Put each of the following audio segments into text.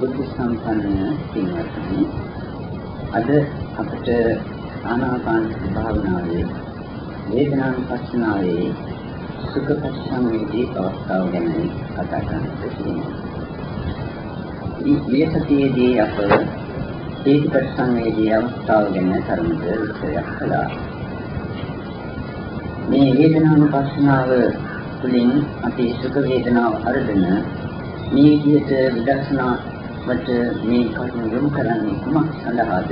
බුද්ධ සම්පන්න පින්වත්නි අද අපිට ආනාපාන භාවනාවේ වේදනානුපස්සනාවේ සුඛ පරිසංවේදී අවස්ථාව ගැන කතා කරන්නට තියෙනවා. මේ සතියේදී අප ඒක පරිසංවේදී අවස්ථාව ගැන තරමට විස්තරයක් කළා. මේ වේදනානුපස්සනාව තුළින් අපි සුඛ වේදනාව අරගෙන මේ විදිහට විදර්ශනා වට uh, මේ කරුණ යොමු කරන්නේ කුමක් සඳහාද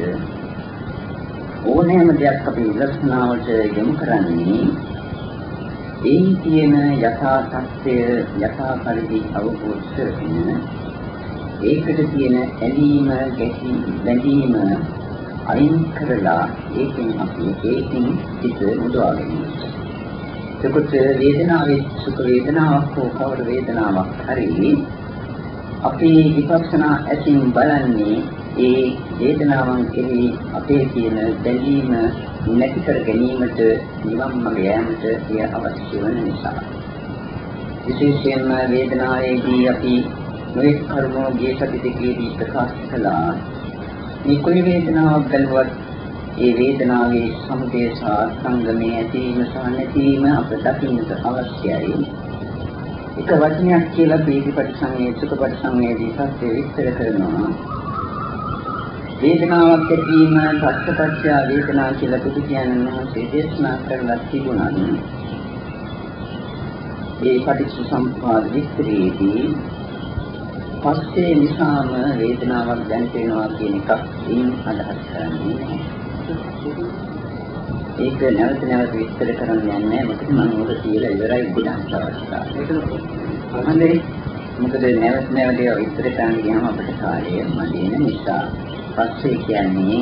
ඕනෑම දෙයක් අපි විදර්ශනාවට යොමු කරන්නේ ඒ තියෙන යථා තත්ත්වය යථා පරිදි අවබෝධ කරගෙන ඒකට තියෙන ඇලීම ගැටීම බැඳීම අයින් කරලා ඒකෙන් අපි ඒකෙන් සිත මුදවා ගැනීම. එතකොට වේදනාවේ සුඛ වේදනාවක් හෝ කවර වේදනාවක් හරි අපි විපස්සනා ඇසින් බලන්නේ ඒ වේදනාවන් කෙරෙහි අපේ තියෙන බැඳීම නැති කර ගැනීමට නිවන් මඟ යාමට එය අවශ්‍ය වන නිසා. විශේෂයෙන්ම වේදනාවේදී අපි නොඑක් කර්මෝගේ සති දෙකේදී ප්‍රකාශ කළා. මේ කුලි වේදනාවක් බැලුවත් ඒ වේදනාවේ සමුදය සහ සංගමයේ ඇතිවීම සහ නැතිවීම අප දකින්නට අවශ්‍යයි. එක වචනයක් කියලා පීතිපටි සංවේ සුඛපටි සංවේදී සත්‍ය විස්තර කරනවා. වේදනාවක් ඇතිවීම සත්‍යපත්‍ය වේදනා කියලා බුදු කියනන් වහන්සේ දේශනා කරලා තිබුණා. මේ පටිච්චසමුප්පාද විස්තරයේදී පස්සේ නිසාම වේදනාවක් දැනෙනවා කියන එකක් ඉන් අදහස් කරන්නේ නැහැ. ඒක නැවත නැවත විස්තර කරන්න යන්නේ මොකද මම උඩ කියලා ඉවරයි ගොඩක් අවස්ථා. ඒක හොඳයි. මොකද නැවත නැවත විස්තර කරන්න ගියාම අපිට කාලය මදි වෙන නිසා. පස්සේ කියන්නේ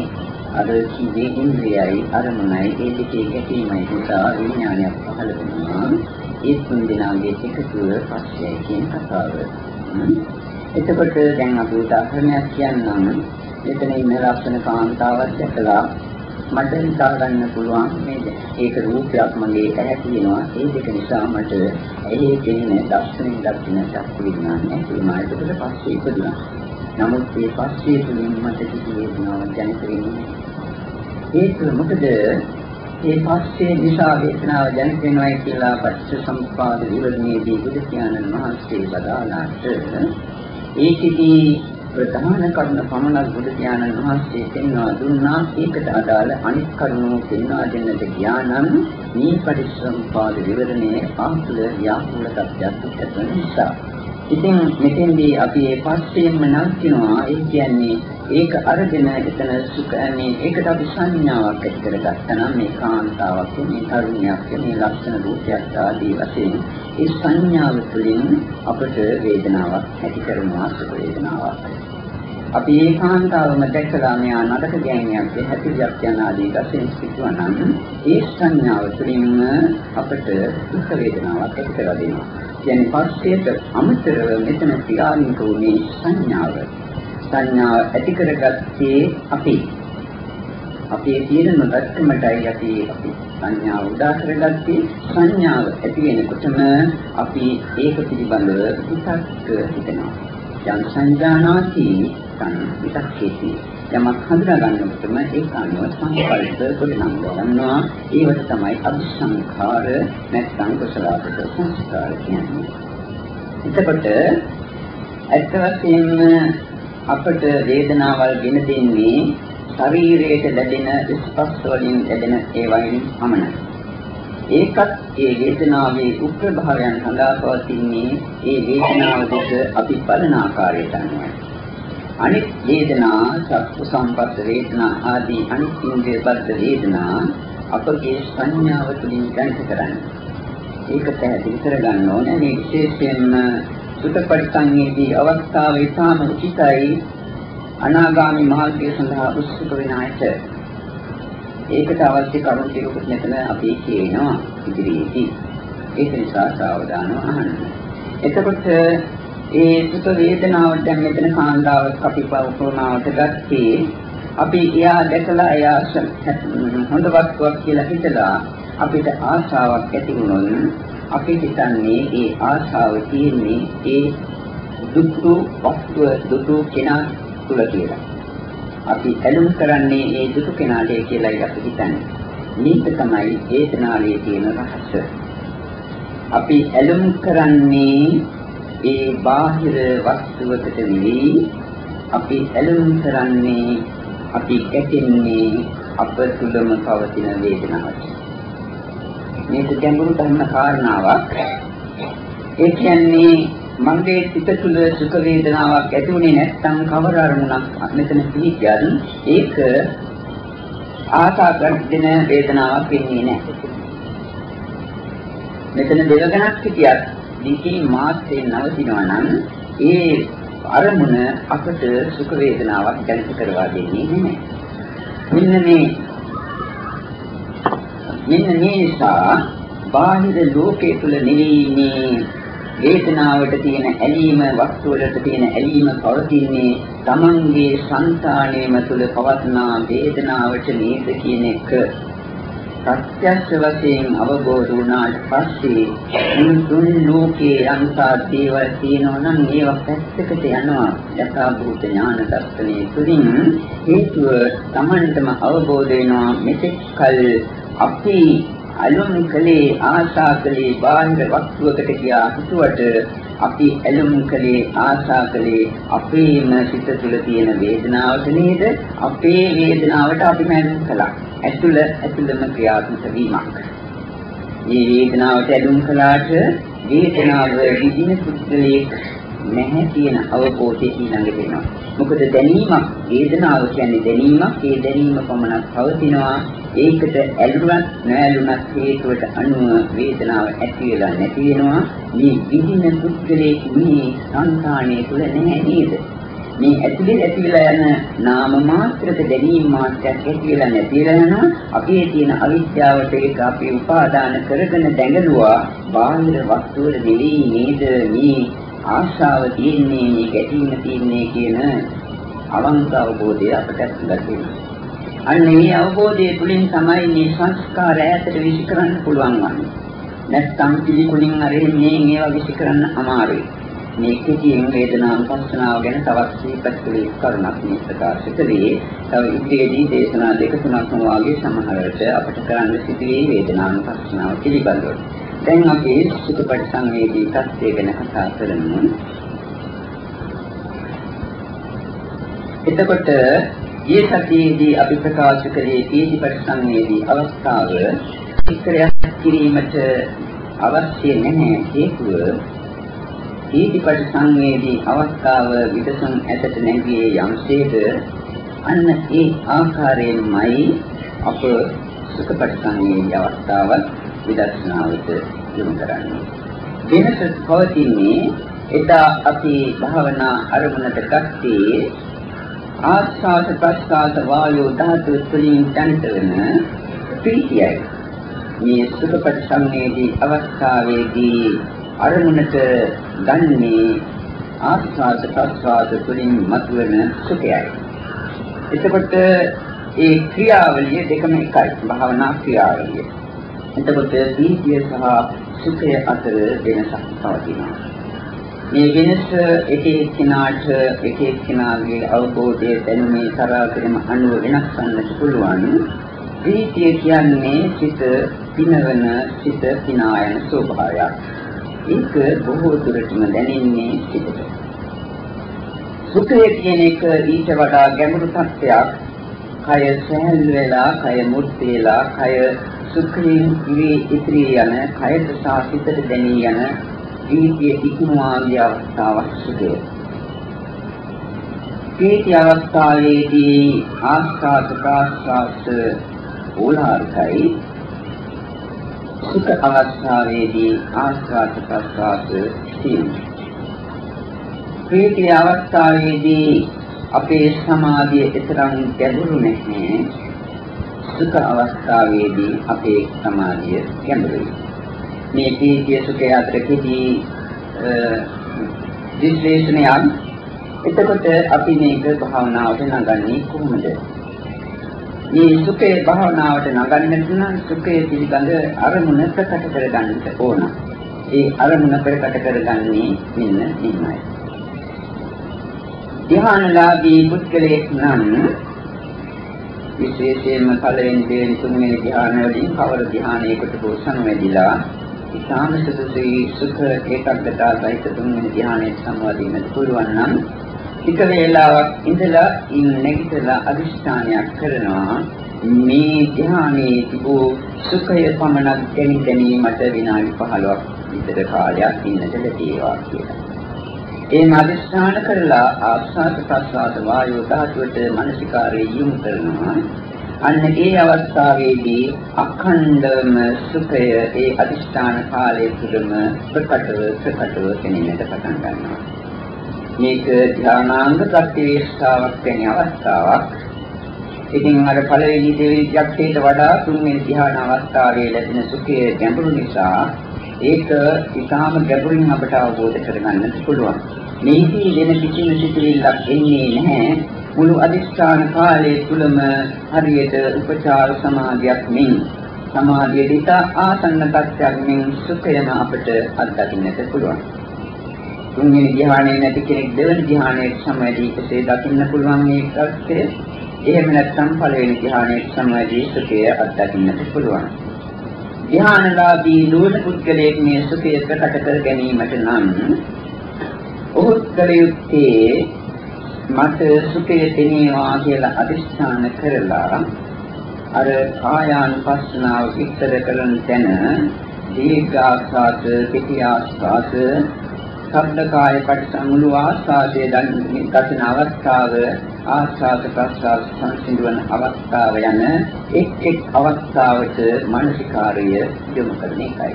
අර කිවි ඉන්ද්‍රියයි අරමුණයි ඒ දෙකේ ගැටීමයි නිසා විඥානයක් පහළ වෙනවා. ඒ තුන් දෙනාගේ එකතුව පස්සේ කියන කතාව. එතකොට දැන් අපි උදාහරණයක් කියන්නම්. එතන ඉන්න ලක්ෂණ කාන්තාවක් දැකලා මට හිතා ගන්න පුළුවන් මේ ඒක රූපයක් මගේ ඇහැ තියෙනවා ඒ දෙක නිසා මට ඇහි තියෙන දර්ශනෙන් දකින්න ශක්තිය විඥානය ඒමායට පස්සේ ඉපදුනා. නමුත් මේ පස්සේ තුලින් මට කිසි වේදනාවක් දැනෙන්නේ නැහැ. ඒක මොකද ඒ පස්සේ නිසා වේදනාව දැනෙනවයි කියලා පස්ස සම්පාද විවරණයේදී බුදු පියාණන් වහන්සේ බදාලාට ඒකෙදී ප්‍රධාන කරුණ පමණක් බුදු ඥානන් වහන්සේ පෙන්වා දුන්නා. ඒකට අදාළ අනිත් කරුණු පෙන්වා දෙන්නට ඥානන් මේ පරිසම්පාද විවරණයේ ආතුල ව්‍යාපෘත තත්ත්වයක් ඇති නිසා. ඉතින් මෙතෙන්දී අපි මේ පස්සෙන්ම නවතිනවා ඒ කියන්නේ ඒක අරගෙන එතන සුඛන්නේ ඒකට අපි සංඥාවක් ඇති කරගත්තා නම් මේ කාන්තාවක් මේ තරුණියක් මේ ලක්ෂණ රූපයක් ආදී වශයෙන් ඒ සංඥාව තුළින් අපට වේදනාවක් ඇති කරනවා සුඛ වේදනාවක්. අපි ඒ කාන්තාවම දැකලා මෙයා නඩක ගෑණියක් හැටියක් යන ආදී වශයෙන් සිටුවා නම් ඒ සංඥාව තුළින් අපට දුක් වේදනාවක් ඇති කරලා දෙනවා. කියන්නේ පස්සේට අමතරව මෙතන ක්‍රියාත්මක වුණේ සංඥාව. සංඥාව ඇති කරගත්තේ අපි. අපේ තියෙන නොදැක්කමටයි අපි අපි සංඥාව උදා කරගත්තේ සංඥාව ඇති වෙනකොටම අපි ඒක පිළිබඳව විතක්ක හිතනවා. යම් සංජානාති විතක්කේති යමක් හඳුනා ගන්නකොටම ඒක අනුව සංකල්ප ගොඩනගා ගන්නවා ඒවට තමයි අபிසංඛාර නැත්නම් කුසලාපද සංස්කාර කියන්නේ. එතකොට ඇත්ත වශයෙන්ම අපට වේදනාවල් ගෙන දෙන්නේ ශරීරයට ලැබෙන ස්පර්ශ වලින් ලැබෙන ඒවායින් පමණයි. ඒකත් ඒ වේදනාවේ උප්‍රභාවයන් සඳහා පවතින්නේ ඒ වේදනාව දෙක අපි බලන ආකාරයට අනුවයි. අනිත් වේදනා චක්කු සම්පස්ස වේදනා ආදී අනිත් ඉන්ද්‍රිය බද්ධ වේදනා අපගේ සංඥාව තුළින් දැනිට කරන්නේ. ඒක පැහැදිලි කරගන්න ඕනේ මේ විශේෂයෙන්ම සුතපට්ඨංගයේදී අවස්ථාව ඉතාම උචිතයි අනාගාමි මාර්ගය සඳහා උත්සුක වෙන අයට ඒකට අවශ්‍ය කරුණු ටිකකුත් මෙතන අපි කියනවා ඉදිරියේදී ඒක නිසා සාවධානව අහන්න. එතකොට ඒ සුඛ වේදනාවට දැන් මෙතන කාන්දාවක් අපි පවුනාවට ගත්තේ අපි එයා දැකලා එයා හොඳ වස්තුවක් කියලා හිතලා අපිට ආශාවක් ඇති වුණොත් අපි හිතන්නේ ඒ ආශාව තියෙන්නේ ඒ දුටු වස්තුව දුටු කෙනා තුල කියලා. අපි ඇලුම් කරන්නේ ඒ දුටු කෙනාට කියලායි අපි හිතන්නේ. මේක තමයි වේදනාවේ තියෙන රහස. අපි ඇලුම් කරන්නේ ඒ බාහිර වස්තුවකට නෙවෙයි අපි ඇලුම් කරන්නේ අපි කැටෙන්නේ අප තුළම පවතින වේදනාවට. මේක ගැඹුරු ධර්ම කාරණාවක්. ඒ කියන්නේ මගේ සිත තුළ සුඛ වේදනාවක් ඇති වුණේ නැත්නම් කවර අරමුණක් මෙතන පිළිගියත් ඒක ආසා කරන වේදනාවක් වෙන්නේ නැහැ. මෙතන දෙවගණක් හිටියත් දිකින් මාත්‍රයෙන් නවතිනවා නම් ඒ අරමුණ අපට සුඛ වේදනාවක් දැනෙන්න කරවා දෙන්නේ නැහැ. මෙන්න මේ මෙන්න මේ නිසා බාහිර ලෝකයේ තුල නෙවෙයි මේ වේදනාවට තියෙන ඇලීම වස්තු වලට තියෙන ඇලීම පවතින්නේ Tamange సంతාණයම තුල පවත්නා වේදනාවට නේද කියන එක ප්‍රත්‍යක්ෂ වශයෙන් අවබෝධ වුණාට පස්සේ මේ තුන් ලෝකයේ අන්තා දේවල් තියෙනවා නම් ඒවා පැත්තකට යනවා. යථා භූත ඥාන දර්ශනයේ තුලින් හේතුව Tamanටම අවබෝධ වෙනවා මෙතෙක් කල අපි අලුම් කලේ ආශා කලේ බාහිර වස්තුවකට ගියා හිතුවට අපි ඇලුම් කලේ ආශා කලේ අපේම සිත තුළ තියෙන වේදනාවට නේද? අපේ වේදනාවට අපි මැරුම් කළා. ඇතුළ ඇතුළම ක්‍රියාත්මක වීමක්. මේ වේදනාවට ඇලුම් කළාට වේදනාව විදින පුද්ගලයෙක් නැහැ කියන අවබෝධය ඊළඟට එනවා. මොකද දැනීමක් වේදනාව කියන්නේ දැනීමක්. ඒ දැනීම පමණක් පවතිනවා. ඒකට ඇලුනත් නොඇලුනත් හේතුවට අනුව වේදනාව ඇති වෙලා නැති වෙනවා. මේ විදින පුද්ගලයේ මේ සංකාණය තුල නැහැ නේද? මේ ඇතුලේ ඇතිලා යන නාම මාත්‍රක දැනීම මාත්‍රයක් ඇතිලා නැතිලා යනවා. අපේ තියෙන අවිද්‍යාවට ඒක අපි උපාදාන කරගෙන දැඟලුවා. බාහිර වස්තු වල දෙවි නේද? මේ ආශාව තියෙන්නේ මේ ගැටීම තියෙන්නේ කියන අවංක අවබෝධය අපට ලැබෙනවා අන්න මේ අවබෝධය තුළින් තමයි මේ සංස්කාර ඈතට විසි කරන්න පුළුවන් වන්නේ. නැත්නම් පිළිකුලින් අරෙන්නේ මේවා විසි කරන්න අමාරුයි. මේ කෙටියෙන් වේදනානුපස්සනාව ගැන තවත් සිහිපත් කළ කරුණක් මේ ප්‍රකාශ කළේ. තව ඉදිරියේදී දේශනා දෙක තුනක් වගේ සමහරවිට අපිට කරන්න සිදුවේ වේදනානුපස්සනාව පිළිබඳව. දැන් අපි සුඛපටි සංවේදී තත්ත්වය ගැන කතා කරමු. එතකොට ඊ සතියේදී අපි ප්‍රකාශ කළේ පීති පරිසංවේදී අවස්ථාව ඉක්‍රයක් කිරීමට අවශ්‍ය නැහැ හේතුව පීති පරිසංවේදී අවස්ථාව විදසන් ඇතට නැගියේ යම්සේද අන්න ඒ ආකාරයෙන්මයි අප සුඛ පරිසංවේදී අවස්ථාව විදර්ශනාවට යොමු කරන්නේ වෙනස පවතින්නේ එදා අපි භාවනා අරමුණට ගත්තේ ආස්වාද ප්‍රස්වාද වායෝ ධාතු තුලින් දැනිට වෙන ප්‍රීතියයි. මේ සුඛපට සම්මේදී අවස්ථාවේදී අරමුණට ගන්නේ ආස්වාද ප්‍රස්වාද තුලින් මතුවෙන සුඛයයි. එතකොට ඒ ක්‍රියාවලිය දෙකම එකයි භාවනා ක්‍රියාවලිය. එතකොට ප්‍රීතිය සහ සුඛය අතර වෙනසක් පවතිනවා. මේ වෙනස එක එක්කිනාට එක එක්කිනාගේ අවබෝධය දැනුමේ තරාතිරම අනුව වෙනස් වන්නට පුළුවන්. ප්‍රීතිය කියන්නේ සිත පිනවන සිත පිනායන ස්වභාවයක්. ඒක බොහෝ දුරටම දැනෙන්නේ සිතට. සුඛය කියන එක ඊට වඩා ගැඹුරු තත්ත්වයක්. කය සැහැල්ලු වෙලා, කය මුත් වෙලා, කය සුඛයෙන් ඉවි යන, කයට සහ සිතට දැනී යන ප්‍රීතිය ඉක්මවාගේ අවස්ථාවක් සිදු ප්‍රීති අවස්ථාවේදී ආස්වාද ප්‍රාස්වාද ඕලාරිකයි. සුඛ අවස්ථාවේදී ආස්වාද ප්‍රාස්වාද සීමයි ප්‍රීති අවස්ථාවේදී අපේ සමාධිය එතරම් ගැඹුරු නැහැ. සුඛ අවස්ථාවේදී අපේ සමාධිය ගැඹුරුයි මේ පීතිය සුඛය අතර කිසි විශ්ලේෂණයක් එතකොට අපි මේක භාවනාවට නගන්නේ කොහොමද? මේ සුඛේ භාවනාවට නගන්නට නම් සුඛය පිළිබඳ අරමුණ ප්‍රකට කරගන්න ඕන. ඒ අරමුණ ප්‍රකට කරගන්නේ මෙන්න මෙන්නයි. ධ්‍යානලාභී පුද්ගලයෙක් නම් විශේෂයෙන්ම පළවෙනි දෙවෙනි තුන්වෙනි ධ්‍යාන වලින් කවර ධ්‍යානයකට හෝ සංවැදිලා ඉතාම සුදුසුයි සුඛ ඒකාග්‍රතාව සහිත තුන්වෙනි ධ්‍යානයට සම්වාදීන්නට පුළුවන් නම් ටික වේලාවක් ඉඳලා ඉන්න නැගිටලා අදිෂ්ඨානයක් කරනවා මේ ධ්‍යානයේ තිබූ සුඛය පමණක් දැනි ගැනීමට විනාඩි 15ක් විතර කාලයක් ඉන්නට ලැබේවා කියලා. ඒ මදිස්ථාන කරලා ආස්වාද ප්‍රසආද වායෝ ධාතුවට මනසිකාරය යොමු කරනවා. අන්න ඒ අවස්ථාවේදී අඛණ්ඩම සුඛය ඒ අදිස්ථාන කාලයේ තුලම ප්‍රකටව ප්‍රකටව දැනෙන්නට පටන් ගන්නවා. මේක ධානාංග ප්‍රතිවේක්ෂාවක් වෙන අවස්ථාවක්. ඉතින් අර පළවෙනි දෙවෙනි ත්‍ක්ෂේට වඩා තුන්වෙනි ධ්‍යාන අවස්ථාවේ ලැබෙන සුඛය ගැඹුරු නිසා ඒක ඉතාම ගැඹුරින් අපට අවබෝධ කරගන්නට පුළුවන්. මේකී වෙන කිසිම සිතුවිල්ලක් එන්නේ නැහැ. මුළු අදිස්ථාන කාලයේ තුලම හරියට උපචාර සමාධියක් මෙන් සමාධිය දිට ආසන්න තත්ත්වයක් මෙන් සුඛයම අපට අත්දකින්නට පුළුවන්. තුන්වෙනි ධ්‍යානයේ නැති කෙනෙක් දෙවෙනි ධ්‍යානයේ සමවැදී එසේ දකින්න පුළුවන් මේ තත්ත්වය. එහෙම නැත්නම් පළවෙනි ධ්‍යානයේ සමවැදී සුඛය අත්දකින්නට පුළුවන්. ධ්‍යානලාභී නුවණ පුද්ගලයෙක් මේ සුඛය ප්‍රකට කර ගැනීමට නම් ඔහු කළ යුත්තේ මට සුඛය දෙනේවා කියලා අදිස්ථාන කරලා අර කායානුපස්සනාව විස්තර කරන තැන දීර්ඝ ආස්වාද, කෙටි ආස්වාද, ශබ්ද කාය පටිසමුළු ආස්වාදයේ දකින අවස්ථාව ආස්වාද ප්‍රසආස සංසිඳවන අවස්ථාව යන එක් එක් අවස්ථාවට මානසිකාර්ය යොමු කරන එකයි.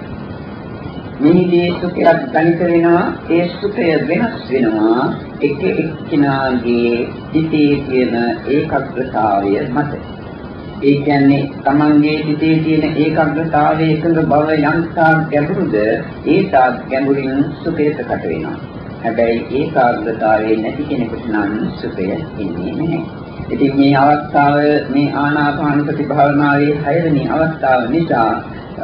මෙහිදී සුඛයක් දැනිට වෙනවා ඒ සුඛය වෙනස් වෙනවා එක එක්කිනාගේ සිටේ තියෙන ඒකාග්‍රතාවය මත. ඒ කියන්නේ තමන්ගේ සිටේ තියෙන ඒකාග්‍රතාවයේ එකඟ බව යම්තා ගැඹුරුද ඒ තාක් ගැඹුරින් සුඛය ප්‍රකට වෙනවා. හැබැයි ඒකාග්‍රතාවයේ නැති කෙනෙකුට නම් සුඛය එන්නේ නැහැ. ඉතින් මේ අවස්ථාව මේ ආනාපාන සති භාවනාවේ හයවෙනි අවස්ථාව නිසා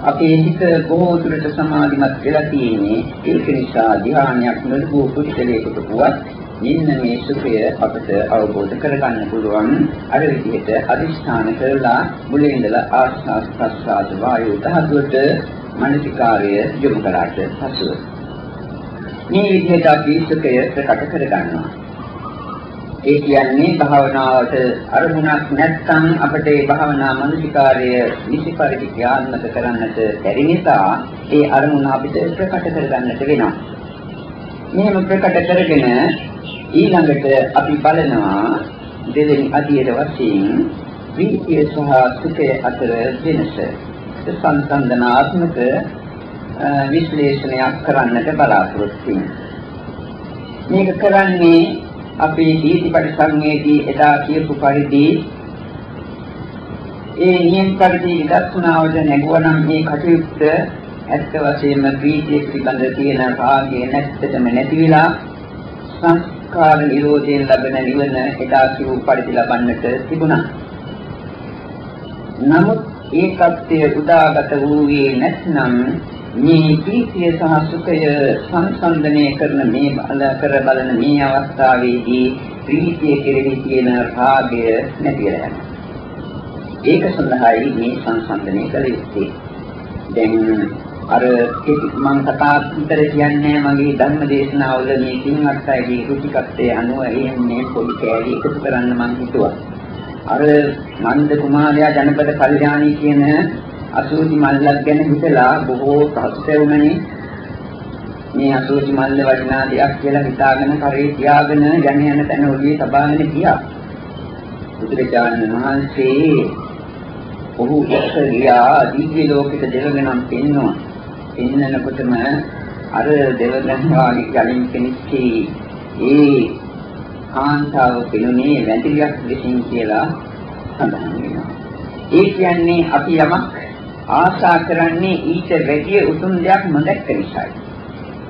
අපේ හිත බොහෝ දුරට සමාධිමත් වෙලා තියෙන්නේ ඒක නිසා ධ්‍යානයක් නොලබු පුද්ගලයෙකුට වුවත් මෙන්න මේ සුඛය අපට අවබෝධ කරගන්න පුළුවන්. අර විදිහට අදිෂ්ඨාන කරලා මුලින් ඉඳලා ආස්වාස් ප්‍රස්වාස වායු ධාතුවට මනසිකාර්ය යොමු කරාට පසුව. මේ විදිහට අපි සුඛය ප්‍රකට කරගන්නවා. ඒ කියන්නේ භාවනාවට අරමුණක් නැත්නම් අපිට ඒ භාවනා මනසිකාර්ය නිසි පරිදි ක්‍රියාත්මක කරන්නට බැරි නිසා ඒ අරමුණ අපිට ප්‍රකට කරගන්නට වෙනවා. මෙහෙම ප්‍රකට කරගෙන ඊළඟට අපි බලනවා දෙවෙනි අධ්‍යයන වශයෙන් විද්‍ය සහ සුඛය අතර වෙනස. සංසන්දනාත්මක විශ්ලේෂණයක් කරන්නට බලාපොරොත්තු මේක කරන්නේ අපේ දීති පරිසංවේදී එදා කියපු පරිදි ඒ නියම පරිදි විදර්ශනාවට නැගුවනම් මේ කටයුත්ත ඇත්ත වශයෙන්ම ප්‍රීතිය පිළිබඳ තියෙන රාගය නැත්තටම නැති වෙලා සංස්කාර නිරෝධයෙන් ලැබෙන නිවන එදා කියපු පරිදි ලබන්නට තිබුණා. නමුත් ඒකත්වය උදාගත වූයේ නැත්නම් මේ ප්‍රීතිය සහ සුඛය සංසන්දනය කරන මේ බල කර බලන මේ අවස්ථාවේදී ප්‍රීතිය කෙරෙහි තියෙන රාගය නැතිලා යනවා. ඒක සඳහායි මේ සංසන්දනය කළ යුත්තේ. දැන් අර මම කතා විතර කියන්නේ මගේ ධර්ම දේශනාවල මේ සිංහත් අයගේ රුචිකත්වයේ අනුව එන්නේ පොඩි කෑලි එකතු කරන්න මම හිතුවා. අර නන්ද කුමාරයා ජනපද කල්යාණී කියන අසෝචි මල්ලක් ගැන හිතලා බොහෝ පහසුතරුණනේ මේ අසෝචි මල්ල වටිනා දෙයක් කියලා හිතාගෙන කරේ තියාගෙන යන යන තැන ඔලියේ තබාගෙන ගියා. බුදුරජාණන් වහන්සේ ඔහු එක්ක ගියා දිව්‍ය ලෝකෙට දෙවගනම් පෙන්නවා. පෙන්නනකොටම අර දෙවගන් වාගේ යලින් කෙනෙක්ගේ ඒ කාන්තාව පිළුනේ වැඳිලියක් විසින් කියලා සඳහන් වෙනවා. ඒ කියන්නේ අපි යමක් ආශා කරන්නේ ඊට වැඩි උතුම් දෙයක් නොදැක්ක නිසායි.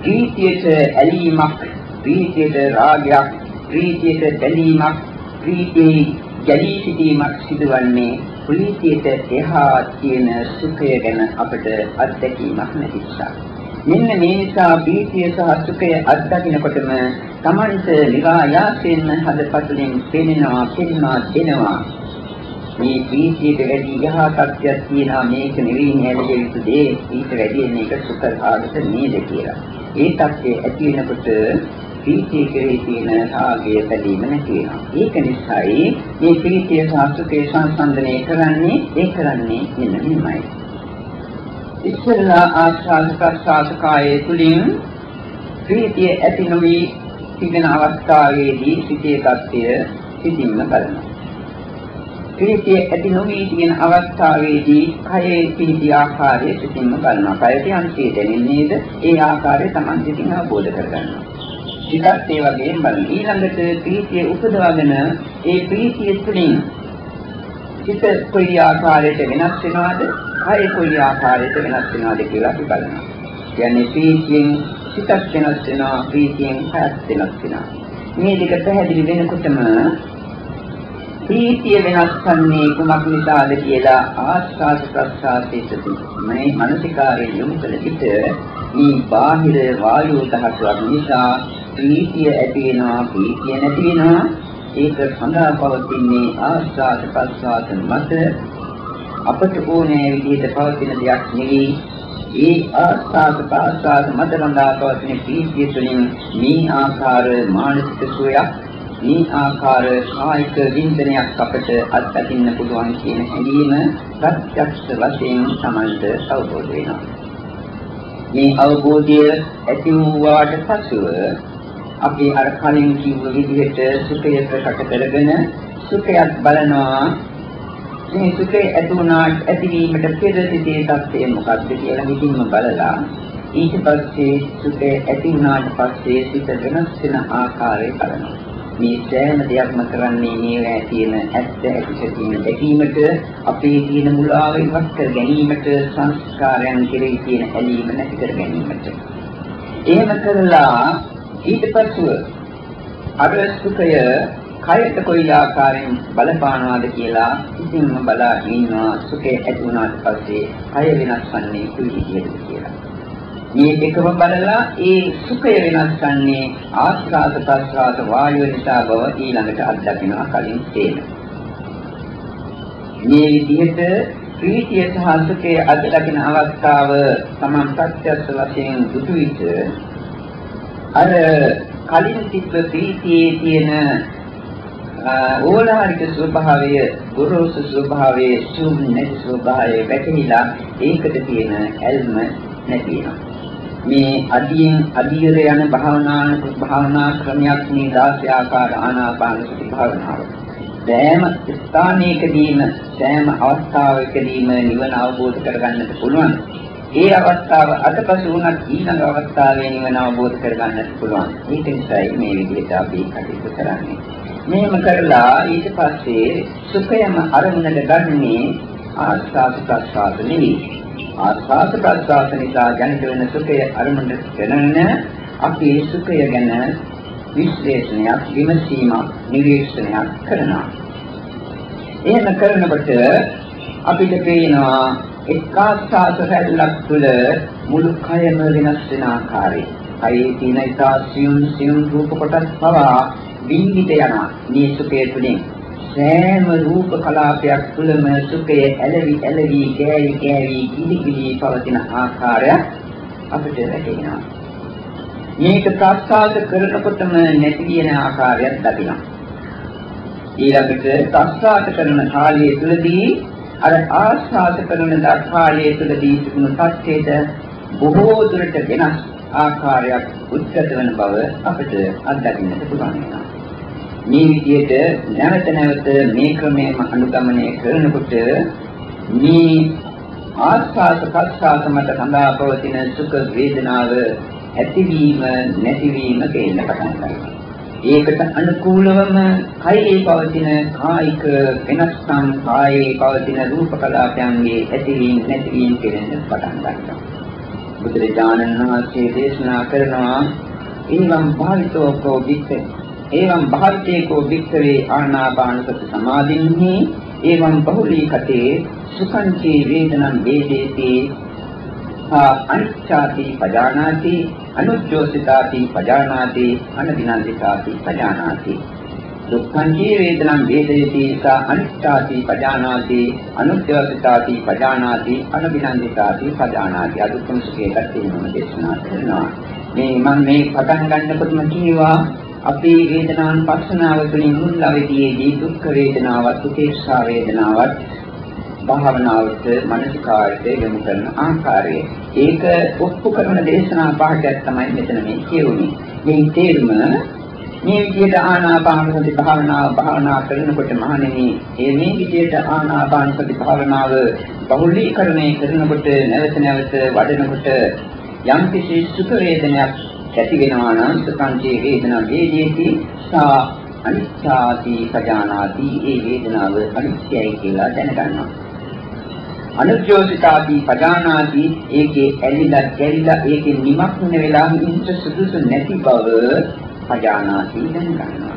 ප්‍රීතියට ඇලීමක්, ප්‍රීතියට රාගයක්, ප්‍රීතියට බැඳීමක්, ප්‍රීතියේ ගැලී සිටීමක් සිදුවන්නේ ප්‍රීතියට එහා තියෙන සුඛය ගැන අපට අත්දැකීමක් නැති නිසා. මෙන්න මේ නිසා ප්‍රීතිය සහ සුඛය අත්දකින්නකොටම තමන්ට නිරායාසයෙන්ම හදපතුලින් පෙනෙනවා පෙනෙනවා දෙනවා මේ ප්‍රීතියට වැඩි යහ තත්ත්වයක් තියෙනවා මේක නෙවෙයි නේද යුතු දේ ඊට වැඩි මේක සුඛ ආගත නේද කියලා. ඒ தත්ත්වය ඇති වෙනකොට ප්‍රීතිය කෙරෙහි තියෙන රාගය බැඳීම නැති වෙනවා. ඒක නිසායි මේ ප්‍රීතිය සාස්ත්‍රයේ සංසන්දනය කරන්නේ ඒ කරන්නේ මෙන්න මෙහෙමයි. ඉස්සෙල්ලා ආස්වාද ප්‍රසආස කායේ තුලින් ප්‍රීතිය ඇති නොවි තිබෙන අවස්ථාවේදී සිටේ தත්ත්වය සිටින්න බලනවා. ප්‍රීතිය ඇති නොවී තියෙන අවස්ථාවේදී කයේ පීති ආකාරය සිතින්ම බලනවා. කයට යම්සේ දැනෙන්නේද ඒ ආකාරය Taman සිතින් අවබෝධ කරගන්නවා. සිතත් ඒ වගේම බලන. ඊළඟට ප්‍රීතිය උපදවගෙන ඒ ප්‍රීතිය තුළින් සිත කොයි ආකාරයට වෙනස් වෙනවද? කය කොයි ආකාරයට වෙනස් වෙනවද කියලා අපි බලනවා. කියන්නේ ප්‍රීතියෙන් සිතත් වෙනස් වෙනවා, ප්‍රීතියෙන් කයත් වෙනස් වෙනවා. මේ දෙක පැහැදිලි වෙනකොටම ප්‍රීතිය වෙනස් වන්නේ කුමක් නිසාද කියලා ආස්වාද ප්‍රසආසයේ මේ මානසිකාරයේ යොමු කළ විට මේ බාහිර වායු දහසක් නිසා ප්‍රීතිය ඇති වෙනවා ප්‍රීතිය නැති වෙනවා ඒක සඳහා පවතින්නේ ආස්වාද ප්‍රසආස මත. අපට ඕනෑ විදිහට පවතින දෙයක් නෙවෙයි. ඒ ආස්වාද ප්‍රසආස මත සඳහා පවතින ප්‍රීතිය තුළින් මේ ආකාර මානසික සුවයක් මේ ආකාර කායික වින්දනයක් අපට අත්දකින්න පුළුවන් කියන හැඟීම ප්‍රත්‍යක්ෂ වශයෙන් Tamanට අවබෝධ වෙනවා. මේ අවබෝධය ඇති වූාට පසුව අපි අර කලින් කිව්ව විදිහට සුඛය ප්‍රකට කරගෙන සුඛයක් බලනවා මේ සුඛය ඇති වුණාට ඇතිවීමට පෙර සිටේ තත්ත්වය මොකක්ද කියලා හිතින්ම බලලා ඊට පස්සේ සුඛය ඇති වුණාට පස්සේ සිත වෙනස් වෙන ආකාරය බලනවා මේ සෑම දෙයක්ම කරන්නේ මේවා තියෙන ඇත්ත ඇති තියෙන දැකීමට අපේ තියෙන මුලාව ඉවත් කර ගැනීමට සංස්කාරයන් කෙරෙහි තියෙන ඇලීම නැති කර ගැනීමට. එහෙම කරලා ඊට පස්සෙ අර සුඛය කයට කොයි ආකාරයෙන් බලපානවාද කියලා ඉතින්ම බලා ඉන්නවා සුඛය ඇති වුණාට පස්සේ කය වෙනස් වන්නේ කොයි විදිහටද කියලා. මේ දෙකම බලලා ඒ සුඛය වෙනස් ගන්නේ ආස්වාද ප්‍රස්වාද වායුව නිසා බව ඊළඟට අත්දකිනවා කලින් තේන. මේ විදිහට ප්‍රීතිය සහ සුඛය අත්දකින අවස්ථාව තමන් ප්‍රත්‍යක්ෂ වශයෙන් දුටු විට අර කලින් තිබ්බ ප්‍රීතියේ තියෙන ඕලාරික ස්වභාවය ගුරුසු ස්වභාවය ශුන්‍ය ස්වභාවය වැටහිලා ඒකට තියෙන ඇල්ම නැති වෙනවා. මේ අදියෙන් අදියර යන භාවනාන භාවනා ක්‍රමයක් මේ 16 ආකාර ආනාපාන සති භාවනාව. සෑම ස්ථානයකදීම සෑම අවස්ථාවකදීම නිවන අවබෝධ කරගන්නට පුළුවන්. ඒ අවස්ථාව අතපසු වුණත් ඊළඟ අවස්ථාවේ නිවන අවබෝධ කරගන්නට පුළුවන්. ඒක නිසායි මේ විදිහට අපි කටයුතු කරන්නේ. මෙහෙම කරලා ඊට පස්සේ සුඛයම අරමුණට ගන්නේ ආස්වාද ප්‍රසආද නෙවෙයි. ආස්වාද ප්‍රසආස නිසා ජනිත වෙන සුඛය අරමුණට ගණන අපි සුඛය ගැන විශ්ලේෂණයක් විමසීමක් නිරීක්ෂණයක් කරනවා. එහෙම කරනකොට අපිට පේනවා එක් ආස්වාද රැල්ලක් තුළ මුළු කයම වෙනස් වෙන ආකාරය. කයේ තියෙන ඉතා සියුම් සියුම් රූප කොටස් පවා විඳිට යනවා. මේ සුඛය තුළින් සෑම රූප කලාපයක් තුළම සුඛය ඇලවි ඇලවි ගෑවි ගෑවි කිලි කිලි පවතින ආකාරය අපිට වැටහෙනවා. මේක ප්‍රස්තාව කරනකොටම නැති වෙන ආකාරයක් දකිනවා. ඊළඟට ප්‍රස්තාව කරන කාලය තුළදී අර ආස්වාද කරන කාලය තුළදී තිබුණු සත්‍යයට බොහෝ දුරට වෙනස් ආකාරයක් උද්ගත වන බව අපිට අත්දකින්නට පුළුවන් වෙනවා. මේ විදිහට නැවත නැවත මේ ක්‍රමයෙන් අනුගමනය කරනකොට මේ ආස්වාද ප්‍රසආස මත සඳහා පවතින සුඛ වේදනාව ඇතිවීම නැතිවීම තේන්න පටන් ගන්නවා. ඒකට අනුකූලවම කයේ පවතින කායික වෙනස්කම් කායේ පවතින රූප කලාපයන්ගේ ඇතිවීම නැතිවීම කෙරෙන්න පටන් ගන්නවා. බුදුරජාණන් වහන්සේ දේශනා කරනවා ඉන්නම් භාවිතෝ කෝ වික්ඛේ එවං භාවිතේකෝ වික්ඛවේ ආනාපාන සති සමාධින්හි එවං බහුලී කතේ සුඛං චේ වේදනං වේදේති අනිච්ඡාති පජානාති අනුච්ඡෝසිතාති පජානාති අනදිනන්දිතාති පජානාති. දුක්ඛං චේ වේදනං වේදයති සා අනිච්ඡාති පජානාති අනුච්ඡෝසිතාති පජානාති අනදිනන්දිතාති පජානාති. අදුක්ඛම සුඛේකට තියෙනම දේශනා කරනවා. මේ මම මේ පටන් ගන්නකොටම කියවා අපේ වේදනාන් පස්සනාව තුළින් මුල් අවදීයේදී දුක් වේදනාවත් උපේක්ෂා වේදනාවත් භාවනාවට මනසිකාරයට යොමු කරන ආකාරය. ඒක ඔප්පු කරන දේශනා පහක් තමයි මෙතන මේ කියුනේ. මේ තේරුම මේ විදිහට ආනාපාන සති භාවනාව භාවනා කරනකොට මහණෙනි ඒ මේ විදිහට ආනාපාන සති භාවනාව බහුලීකරණය කරනකොට නැවත නැවත වඩනකොට යම් කිසි සුඛ වේදනයක් ඇති වෙනවා නම් සුඛංචේ වේදනා වේදේති සා අනිත්‍යාති පජානාති ඒ වේදනාව අනිත්‍යයි කියලා දැනගන්නවා අනුජෝසිතාති පජානාති ඒකේ ඇලිලා ගැලිලා ඒකේ නිමක්න වෙලා ඉන්න සුදුසු නැති බව පජානාති දැනගන්නවා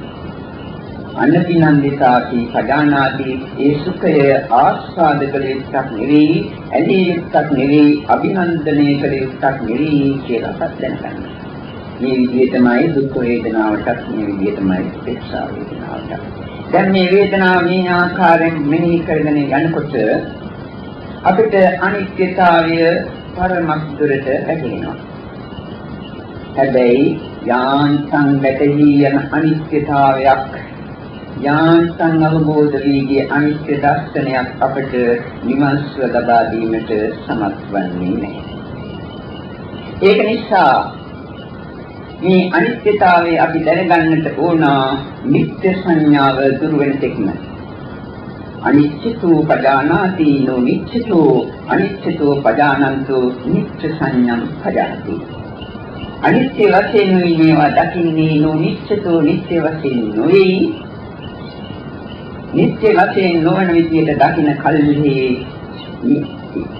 අනපිනන්දිතාති පජානාති ඒ සුඛය ආස්වාද කළ යුක්තක් නෙවෙයි ඇලී යුක්තක් නෙවෙයි අභිනන්දනය කළ යුක්තක් නෙවෙයි කියලා දැනගන්නවා මේ විදිහටමයි දුක් වේදනාවටත් මේ විදිහටමයි උපේක්ෂා වේදනාවට දැන් මේ වේදනාව මේ ආකාරයෙන් මෙනෙහි කරගෙන යනකොට අපිට අනිත්‍යතාවය පරමක් දුරට වැටහෙනවා. හැබැයි යාන්තම් වැටහි යන අනිත්‍යතාවයක් යාන්තම් අවබෝධ වීගේ අනිත්‍ය දර්ශනයක් අපට විමර්ශව ලබා දීමට සමත් වන්නේ නැහැ. ඒක නිසා මේ අනිත්‍යතාවය අපි දැනගන්නට ඕන නිත්‍ය සංඥාව දුර වෙන තෙක්ම අනිච්චතෝ පජානාති නෝ නිච්චතෝ අනිච්චතෝ පජානන්තෝ නිච්ච සංඥම් පජාති. අනිත්‍ය වශයෙන් මේවා දකින්නේ නෝ නිච්චතෝ නිත්‍ය වශයෙන් නොවේ. නිත්‍ය වශයෙන් නොවන විදියට දකින කල්හි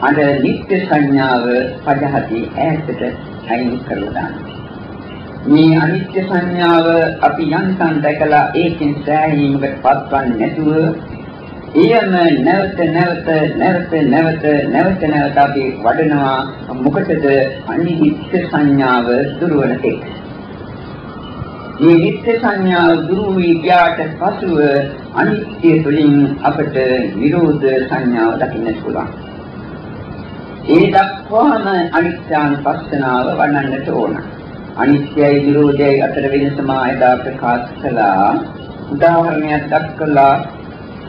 අර නිත්‍ය සංඥාව පජහති ඈතට අයින් කරලා දානවා. මේ අනිත්‍ය සංඥාව අපි යන්තම් දැකලා ඒකෙන් සෑහීමකට පත්වන්නේ නැතුව එයම නැවත නැවත නැවත නැවත නැවත නැවත අපි වඩනවා. මොකටද? අනිත්‍ය සංඥාව දුරවන තෙක්. මේ නිත්‍ය සංඥාව දුරු වී ගියාට පසුව අනිත්‍ය තුළින් අපට විරෝධ සංඥාව දකින්නට පුළුවන්. ඒ දක්වාම අනිත්‍යානුපස්සනාව වඩන්නට ඕන. අනිත්‍යයි විරෝධයයි අතර වෙනස මා එදා ප්‍රකාශ කළා. උදාහරණයක් දක්වලා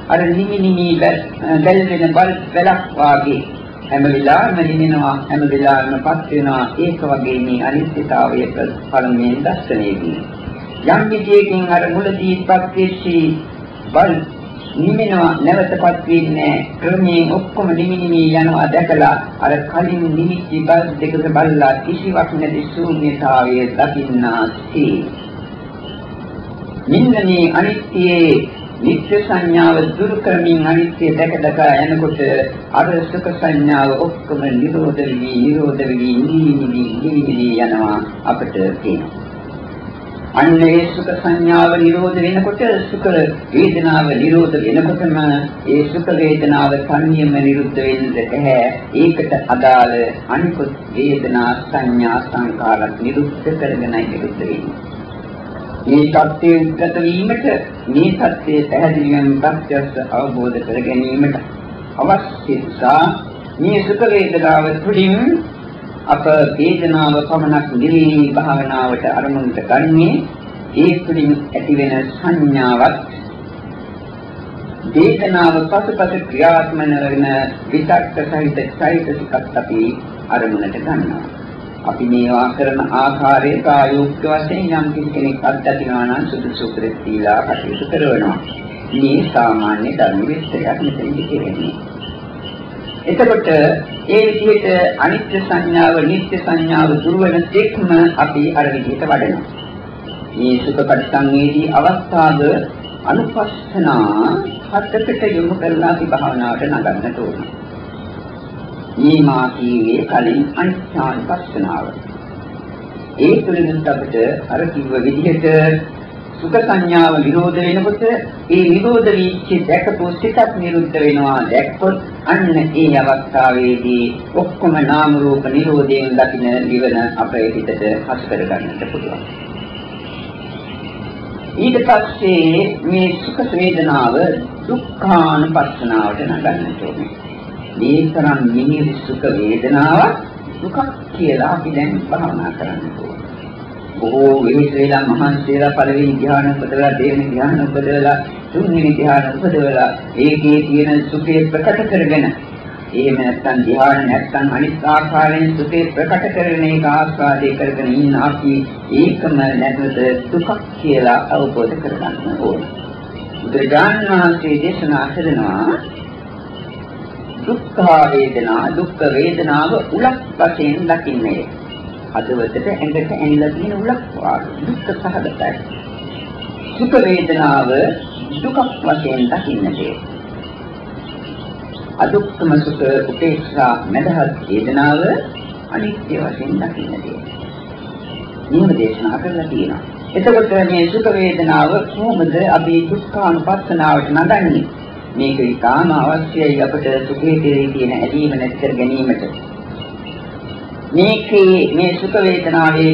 අර නිමි නිමි දැල්වෙන බල් වැලක් වාගේ හැම වෙලාවෙම නිමිනවා හැම වෙලාවෙම පත් වෙනවා. ඒක වගේ මේ අනිත්‍යතාවය පළමුවෙන් දැක්සනේදී යම් විදියකින් අර මුලදීපත් වෙච්චි බල් නිමිනවා නැවතපත් වෙන්නේ ක්‍රමයෙන් ඔක්කොම නිමි නිමි යනවා දැකලා අර කලින් නිමිච්ච බල් දෙකක බලලා කිසිවක් නැති ශූන්‍යතාවය දකින්නාසී. මෙන්න මේ අනිත්‍යයේ නිත්‍ය සංඥාව දුරු කරමින් අනිත්‍ය දැක දැක යනකොට අර සුඛ සංඥාව ඔක්කොම නිරෝධ වී නිරෝධ වී නිවිලි නිවිලි යනවා අපිට පේනවා. අන්න ඒ සුඛ සංඥාව නිරෝධ වෙනකොට සුඛ වේදනාව නිරෝධ වෙනකොටම ඒ සුඛ වේදනාව සංයම නිරුද්ධ වෙන්න බැහැ. ඒකට අදාළ අනිකුත් වේදනා සංඥා සංකාරත් නිරුද්ධ කරගෙනයි නිරුද්ධ වෙන්නේ. මේ தත්ත්වයේ උද්ගත වීමට මේ தත්ත්වයේ පැහැදිලිවම ප්‍රත්‍යක්ෂ අවබෝධ කර ගැනීමට අවශ්‍ය නිසා මේ සුඛ වේදනාව තුළින් අප වේදනාව පමණක් නිවී භාවනාවට අරමුණට ගන්නේ. ඒ තුළින් ඇතිවෙන සංඥාවක් වේදනාව පසුපස ක්‍රියාත්මන වෙන විතක්ක සහිත චෛතසිකත් අපි අරමුණට ගන්නවා. අපි මේවා කරන ආකාරයේ ප්‍රායෝගික වශයෙන් යම් කෙනෙක් අත්දකිනවා නම් සුදුසු ප්‍රතිලා කටයුතු කරනවා. මේ සාමාන්‍ය ධර්ම විශ්ලේෂයක් මෙතනදී කියන්නේ. එතකොට ඒ විදිහට අනිත්‍ය සංඥාව, නිත්‍ය සංඥාව දුර්වන දෙක්ම අපි අර විදිහට වඩනවා. මේ සුඛ පරිසංවේදී අවස්ථාව අනුපස්සනා හතකට යොමු කරලා අපි භාවනාවට නගන්නට ඕනේ. මේ මා කීවේ කලින් අනිත්‍යානුපස්සනාව. ඒ තුළින් අපිට අර කිව්ව විදිහට සුඛ සංඥාව නිරෝධ වෙනකොට ඒ නිරෝධ වීච්ච දැකපු සිතක් නිරුද්ධ වෙනවා දැක්කොත් අන්න ඒ අවස්ථාවේදී ඔක්කොම නාම රූප නිරෝධයෙන් දකින නිවන අපේ හිතට හසු කර ගන්නට පුළුවන්. ඊට පස්සේ මේ සුඛ වේදනාව දුක්ඛානුපස්සනාවට නගන්නට ඕනේ. මේ තරම් මිනිස් සුඛ වේදනාවක් දුකක් කියලා අපි දැන් භාවනා කරන්න ඕනේ. බොහෝ වෙහෙස වෙලා මහන්සියලා පළවෙනි ධ්‍යාන උපදවලා දෙවෙනි ධ්‍යාන උපදවලා තුන්වෙනි ධ්‍යාන උපදවලා ඒකේ තියෙන සුඛය ප්‍රකට කරගෙන එහෙම නැත්නම් ධ්‍යාන නැත්නම් අනිත් ආකාරයෙන් සුඛේ ප්‍රකට කරන එක ආස්වාදේ කරගෙන ඉන්න අපි ඒකම නැතුව දුකක් කියලා අවබෝධ කරගන්න ඕන. බුදුරජාණන් වහන්සේ දේශනා කරනවා දුක්ඛ වේදනා දුක්ඛ වේදනාව උලක් වශයෙන් දකින්නේ. හදවතට ඇඟට ඇනිලා තියෙන උලක් වාගේ දුක්ඛ සහගතයි. සුඛ වේදනාව දුකක් වශයෙන් දකින්නේ. අදුක්කම සුඛ උපේක්ෂා මදහත් වේදනාව අනිත්‍ය වශයෙන් දකින්නේ. නියම දේශනා කරලා තියෙනවා. එතකොට මේ සුඛ වේදනාව කොහොමද අපි දුක්ඛානුපස්සනාවට නගන්නේ? මේක ඉතාම අවශ්‍යයි අපට සුඛේ තියෙන ඇලීම නැති කර ගැනීමට. මේකේ මේ සුඛ වේදනාවේ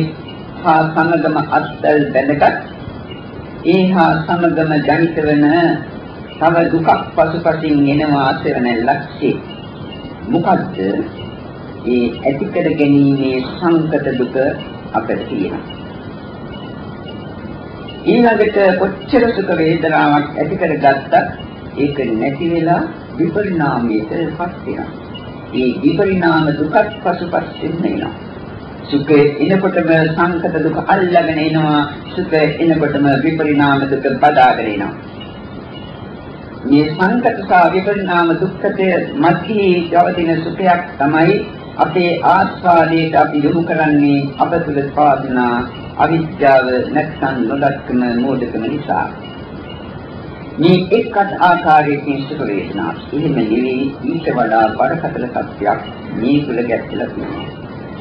හා සමගම අත්දල් බැඳගත් ඒ හා සමගම ජනිත වෙන තව දුකක් පසුපසින් එනවා ආසවන ලක්ෂේ මොකද්ද? ඒ ඇති කර ගැනීමේ සංකත දුක අපිට තියෙනවා. ඊළඟට කොච්චර සුඛ වේදනාවක් ඇති කරගත්තත් ඒක නැති වෙලා විපරිණාමයට පත් වෙනවා. ඒ විපරිණාම දුකත් පසුපසින් එනවා. සුඛේ එනකොටම සංකත දුක අල්ලගෙන එනවා. සුඛ එනකොටම විපරිණාම දුක බදාගෙන එනවා. මේ සංකත සහ විපරිණාම දුක්ඛතය මැදි යවතින සුඛයක් තමයි අපේ ආස්වාදයට අපි යොමු කරන්නේ අප තුළ පාදන අවිද්‍යාව නැත්නම් නොදක්කම මෝඩකම නිසා. මේ එක්කත් ආකාරයකින් සුඛ වේදනා එහෙම නෙවෙයි ඊට වඩා බරපතල සත්‍යයක් මේ තුළ ගැටලා තියෙනවා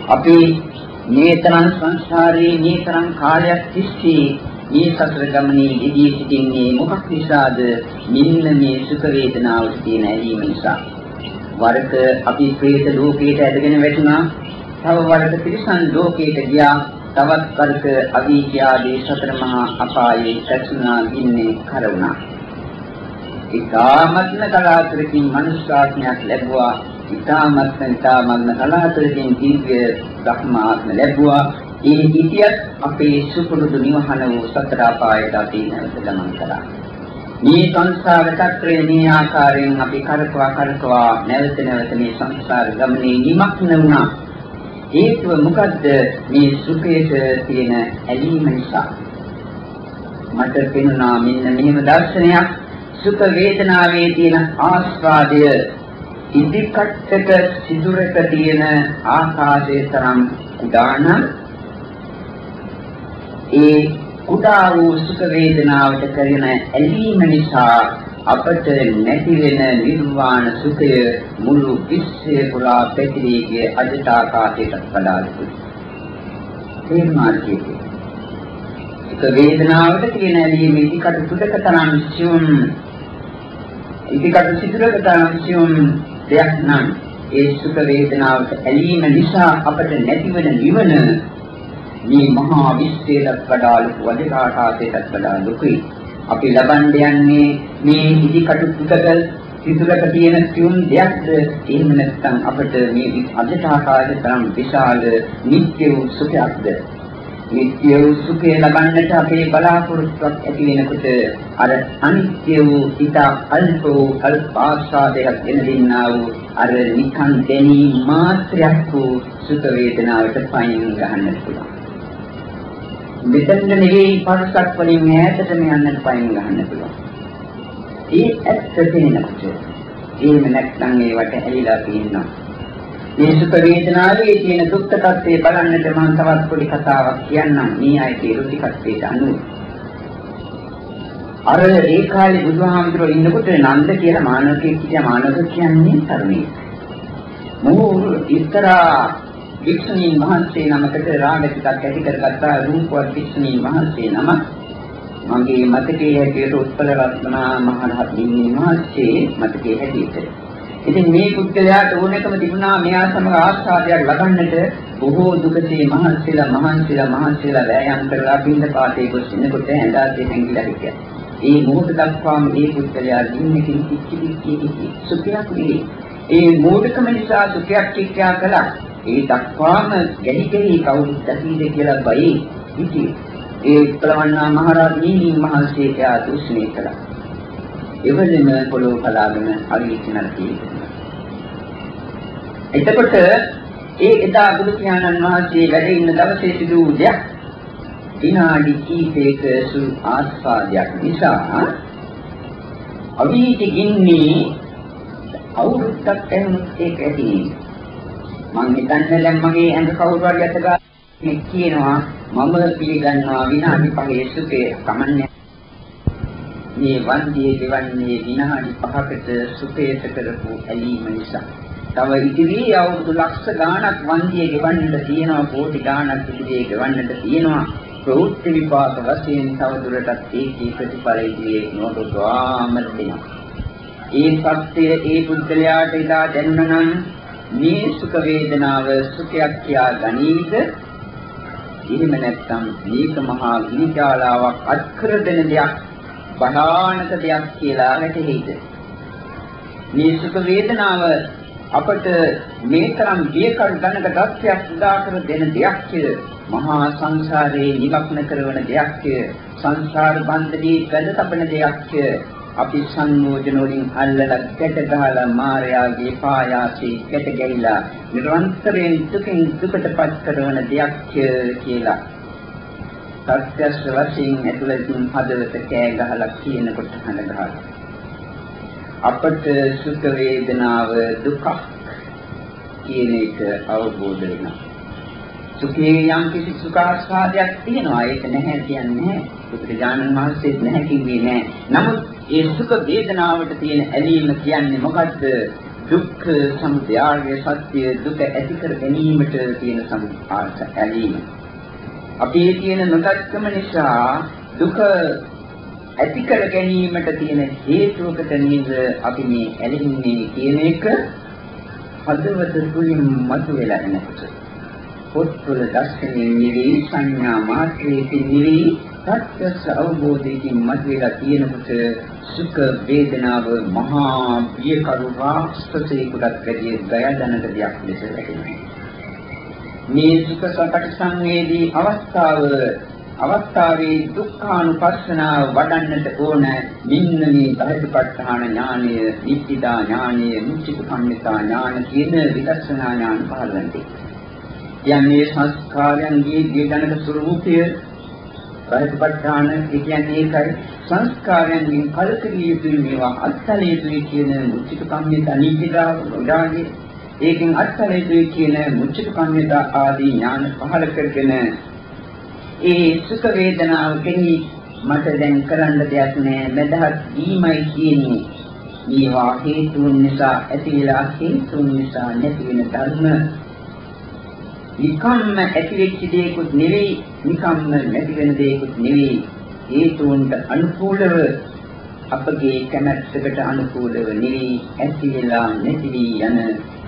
අපි මේ තරම් සංසාරේ මේ තරම් කාලයක් තිස්සේ මේ සතර ගමනේ යෙදී සිටින්නේ මොකක් නිසාද? මෙන්න මේ සුඛ වේදනාවට තියෙන ඇලීම නිසා. වරක අපි ප්‍රේත ලෝකයට ඇදගෙන වැටුණා. තව වරක තිරිසන් ලෝකයට ගියා. තවත් වරක අවීච ආදී සතර මහා අපායේ සැසුණා ගින්නේ කරවුණා. ඉතාමත්ම කලාතුරකින් මනුෂ්‍යාත්මයක් ලැබුවා. ඉතාමත්ම ඉතාමත්ම කලාතුරකින් දිව්‍ය ධර්මාත්ම ලැබුවා. ඒ හිතියත් අපේ සුපුරුදු නිවහන වූ සතර අපායට අපි නැවත ගමන් කළා. මේ සංසාර චක්‍රයේ මේ ආකාරයෙන් අපි කරකවා කරකවා නැවත නැවත මේ සංසාර ගමනේ නිමක්න වුණා. හේතුව මොකද්ද? මේ සුඛයේ තියෙන ඇලීම නිසා. මට පෙනුණා මෙන්න මෙහෙම දර්ශනයක් සුඛ වේදනාවේ තියෙන ආස්වාදය ඉදිකට්ටක සිදුරක තියෙන ආකාශයේ තරම් උදානම් ඒ කුඩා වූ සුඛ වේදනාවට කරන ඇලීම නිසා අපට නැති වෙන නිර්වාණ සුඛය මුළු විශ්වය පුරා පැතිරී ගිය අජට ආකාශයට වඩා දුයි. ඒ මාර්ගයේ සුඛ වේදනාවට තියෙන ඇලීම ඉදිකට තුඩක තරම් සියුම් ඉදිකට සිදුරක තරම් සියුම් දෙයක් නම් ඒ සුඛ වේදනාවට ඇලීම නිසා අපට නැතිවන නිවන මේ මහා විශ්වයට වඩා ලොකු වදකාකාශයටත් වඩා ලොකුයි. අපි ලබන්න යන්නේ මේ ඉදිකටු පුතක සිදුරක තියෙන සියුම් දෙයක්ද එහෙම නැත්නම් අපිට මේ අධිකාකාශ තරම් විශාල නිත්‍ය වූ සුඛයක්ද නිත්‍ය වූ සුඛය ලබන්නට අපේ බලාපොරොත්තුවක් ඇති වෙනකොට අර අනිත්‍ය වූ ඊට අල්ප වූ අල්ප ආශාදයක් දෙන්නා වූ අර නිකන් දැනීම මාත්‍රයක් වූ සුඛ වේදනාවට පයින් ගන්න පුළුවන් මෙතන නෙවෙයි පස්සක් වලින් ඈතටම යන්නත් පයින් ගන්න පුළුවන්. ඒ ඇත්ත තේනකොට එහෙම නැත්නම් ඒවට ඇලිලා තියෙනවා. මේ සුඛ වේදනාවේ තියෙන දුක්ඛ tattve බලන්නට මම තවත් පොඩි කතාවක් කියන්නම්. මේ ආයේ රුචිකත්වයට අනුව. අර ඒ කාලේ බුදුහාමුදුරුවෝ ඉන්නකොට නන්ද කියලා මානවකෙක් හිටියා මානවක කියන්නේ තරුණියෙක්. මොහු ඉතරා වික්ෂුණීන් වහන්සේ නමකට රාග ටිකක් ඇති කරගත්තා රූපවත් වික්ෂුණීන් වහන්සේ නම මගේ මතකයේ හැටියට උත්පල රත්නා මහරහතන් වහන්සේ මතකයේ හැටියට. ඉතින් මේ පුද්ගලයාට ඕනකම තිබුණා මෙයා සමග ආස්වාදයක් ලබන්නට බොහෝ දුකසේ මහන්සිලා මහන්සිලා මහන්සිලා වෑයම් කරලා බින්ද පාතේ ගොස් ඉන්නකොට ඇඳාසේ හැංගිලා හිටියා. ඒ මොහොත දක්වාම මේ පුද්ගලයා දින්නකින් කිච්චි කිච්චි සුඛයක් නෙවේ. ඒ මෝඩකම නිසා සුඛයක් කිච්චා කළා. ඒ දක්වාම ගැලි ගැලි කවුරුත් දකීද කියලා බයි හිටියේ. ඒ ප්‍රවණා මහරජාණන් වහන්සේට ආදුෂ්ණය කළා. එවලෙම පොළොව කලාගෙන අවිචනක් තියෙනවා. එතකොට ඒ එදා බුදු පියාණන් වහන්සේ වැඩ ඉන්න දවසේ සිදු වූ දෙයක් විනාඩි කිහිපයක සුළු ආස්වාදයක් නිසා අවීච ගින්නේ අවුරුද්දක් ඇහුනොත් ඒක ඇති මං හිතන්නේ දැන් මගේ ඇඟ කවුරු හරි අතගා කියනවා මම පිළිගන්නවා විනාඩි 5 සුඛේ කමන්නේ මේ වන්දියේ දෙවන්නේ විනාඩි 5කට සුඛයට කරපු ඇලීම නිසා. තව ඉදිරි අවුරුදු ලක්ෂ ගාණක් වන්දියේ ගෙවන්නට තියෙනවා කෝටි ගාණක් ඉදිරියේ ගෙවන්නට තියෙනවා ප්‍රවෘත්ති විපාක වශයෙන් තව දුරටත් ඒකී ප්‍රතිඵල ඉදිරියේ නොදොවාම දෙනවා. ඒ සත්‍යය ඒ පුද්ගලයාට ඉදා දැනුණා නම් මේ සුඛ වේදනාව සුඛයක් කියා ගනීද එහෙම නැත්නම් මේක මහා විචාලාවක් අත්කර දෙන දෙයක් භයානක දෙයක් කියලා වැටහෙයිද මේ සුඛ වේදනාව අපට මේ තරම් බියකර ගන්නක තත්ත්වයක් උදා කර දෙන දෙයක් මහා සංසාරේ නිමග්න කරන දෙයක් සංසාර බන්ධදී වැද තබන දෙයක් අපි සංයෝජන වලින් අල්ලලා ගැට ගහලා මායාවේ පායාසී ගැට ගැහිලා නිරන්තරයෙන් දුකින් දුකටපත් කරන දෙයක් කියලා. සත්‍යස් වශයෙන් ඇතුළතින් හදවත කෑ ගහලා කියනකොට හඳ ගහලා අපට සුඛ වේදනාව දුක කියන එක අවබෝධ වෙනවා. සුඛේ යම් කිසි සුඛාස්වාදයක් තියෙනවා. ඒක නැහැ කියන්නේ බුදුරජාණන් වහන්සේ නැහැ කිව්වේ නෑ නමුත් ඒ සුඛ වේදනාවට තියෙන ඇලීම කියන්නේ මොකද්ද? දුක්ඛ සමුදය සත්‍ය දුක ඇති කර ගැනීමට තියෙන සමුආස ඇලීම. අපේ තියෙන නොදක්කම නිසා දුක ඇති කර ගැනීමට තියෙන හේතුවකට නේද අපි මේ ඇලෙන්නේ කියන එක හදවත තුලින් මතුවලා එනකොට පොත්වල දර්ශනයේ නිවි සංඥා මාත්‍රයේ නිවි සත්‍ය අවබෝධයෙන් මතුවලා තියෙනකොට සුඛ වේදනාව මහා පියකරු රාක්ෂසේකට වැඩි දයදනක දෙයක් ලෙස වැටෙනවා. මේ සුඛ සකට සංවේදී අවස්ථාව අවස්ථාවේ දුක්ඛානුපස්සනාව වඩන්නට ඕන මෙන්න මේ ධෛර්යපත්ඨාන ඥානය, නිත්‍යදා ඥානය, මුචිකම්මිතා ඥාන කියන විදර්ශනා ඥාන පහළවන්නේ. යන්නේ සංස්කාරයන්ගේ දීඩනක ස්වરૂපය ධෛර්යපත්ඨාන කියන්නේ ඒකයි සංස්කාරයන්ගෙන් කලකිරිය යුතුයි මේවා අත්හල යුතුයි කියන මුචිකම්මිතා නිත්‍යදා උදාගේ ඒකෙන් අත්හල යුතුයි කියන මුචිකම්මිතා ආදී ඥාන පහළ කරගෙන ඒ සුඛ වේදනාව කෙනි මට දැන් කරන්න දෙයක් නෑ මදහත් වීමයි කියන්නේ. මේවා හේතුන් නිසා ඇතිවලා හේතුන් නිසා නැති වෙන ධර්ම. නිකම්ම ඇතිවෙච්ච දෙයක්ුත් නෙවෙයි නිකම්ම නැති වෙන දෙයක්ුත් නෙවෙයි. හේතුන්ට අනුකූලව අපගේ කැමැත්තකට අනුකූලව නෙවෙයි ඇතිවලා නැති වී යන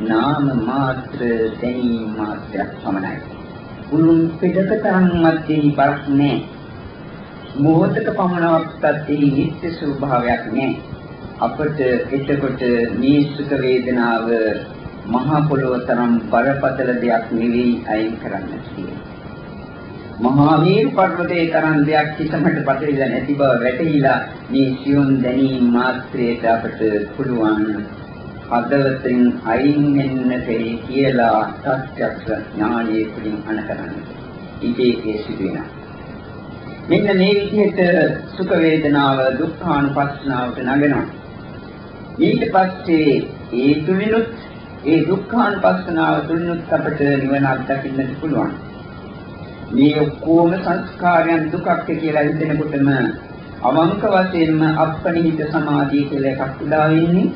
නාම මාත්‍ර දැනීම මාත්‍රයක් පමණයි උළුන් පිටකතරන්වත් එහි බරක් නැහැ. මොහොතක පමණක්වත් එහි නිත්‍ය ස්වභාවයක් නැහැ. අපට එතකොට මේ සුඛ වේදනාව මහා පොළොව තරම් බරපතල දෙයක් නෙවෙයි අයින් කරන්න කියන්නේ. මහා මේරු පර්වතයේ තරම් දෙයක් කිසමකට පතරිලා නැති බව වැටහිලා මේ සියුම් දැනීම මාත්‍රයට අපට පුළුවන් හදවතින් අයින් වෙන්නටයි කියලා සත්‍යක්ෂ ඥානයේ තුලින් අනකරන්නේ. ඉතේ සිදුවෙනවා. මෙන්න මේ විදිහට සුඛ වේදනාව දුක්ඛානුපස්සනාවට නගනවා. ඊට පස්සේ ඒ තුලිනුත් ඒ දුක්ඛානුපස්සනාව තුලිනුත් අපට නිවනක් දකින්නට පුළුවන්. මේ ඔක්කොම සංස්කාරයන් දුකක් කියලා හිතෙනකොටම අවංක වශයෙන්ම අප්පනිහිත සමාධිය කියලා එකක් උදා වෙන්නේ.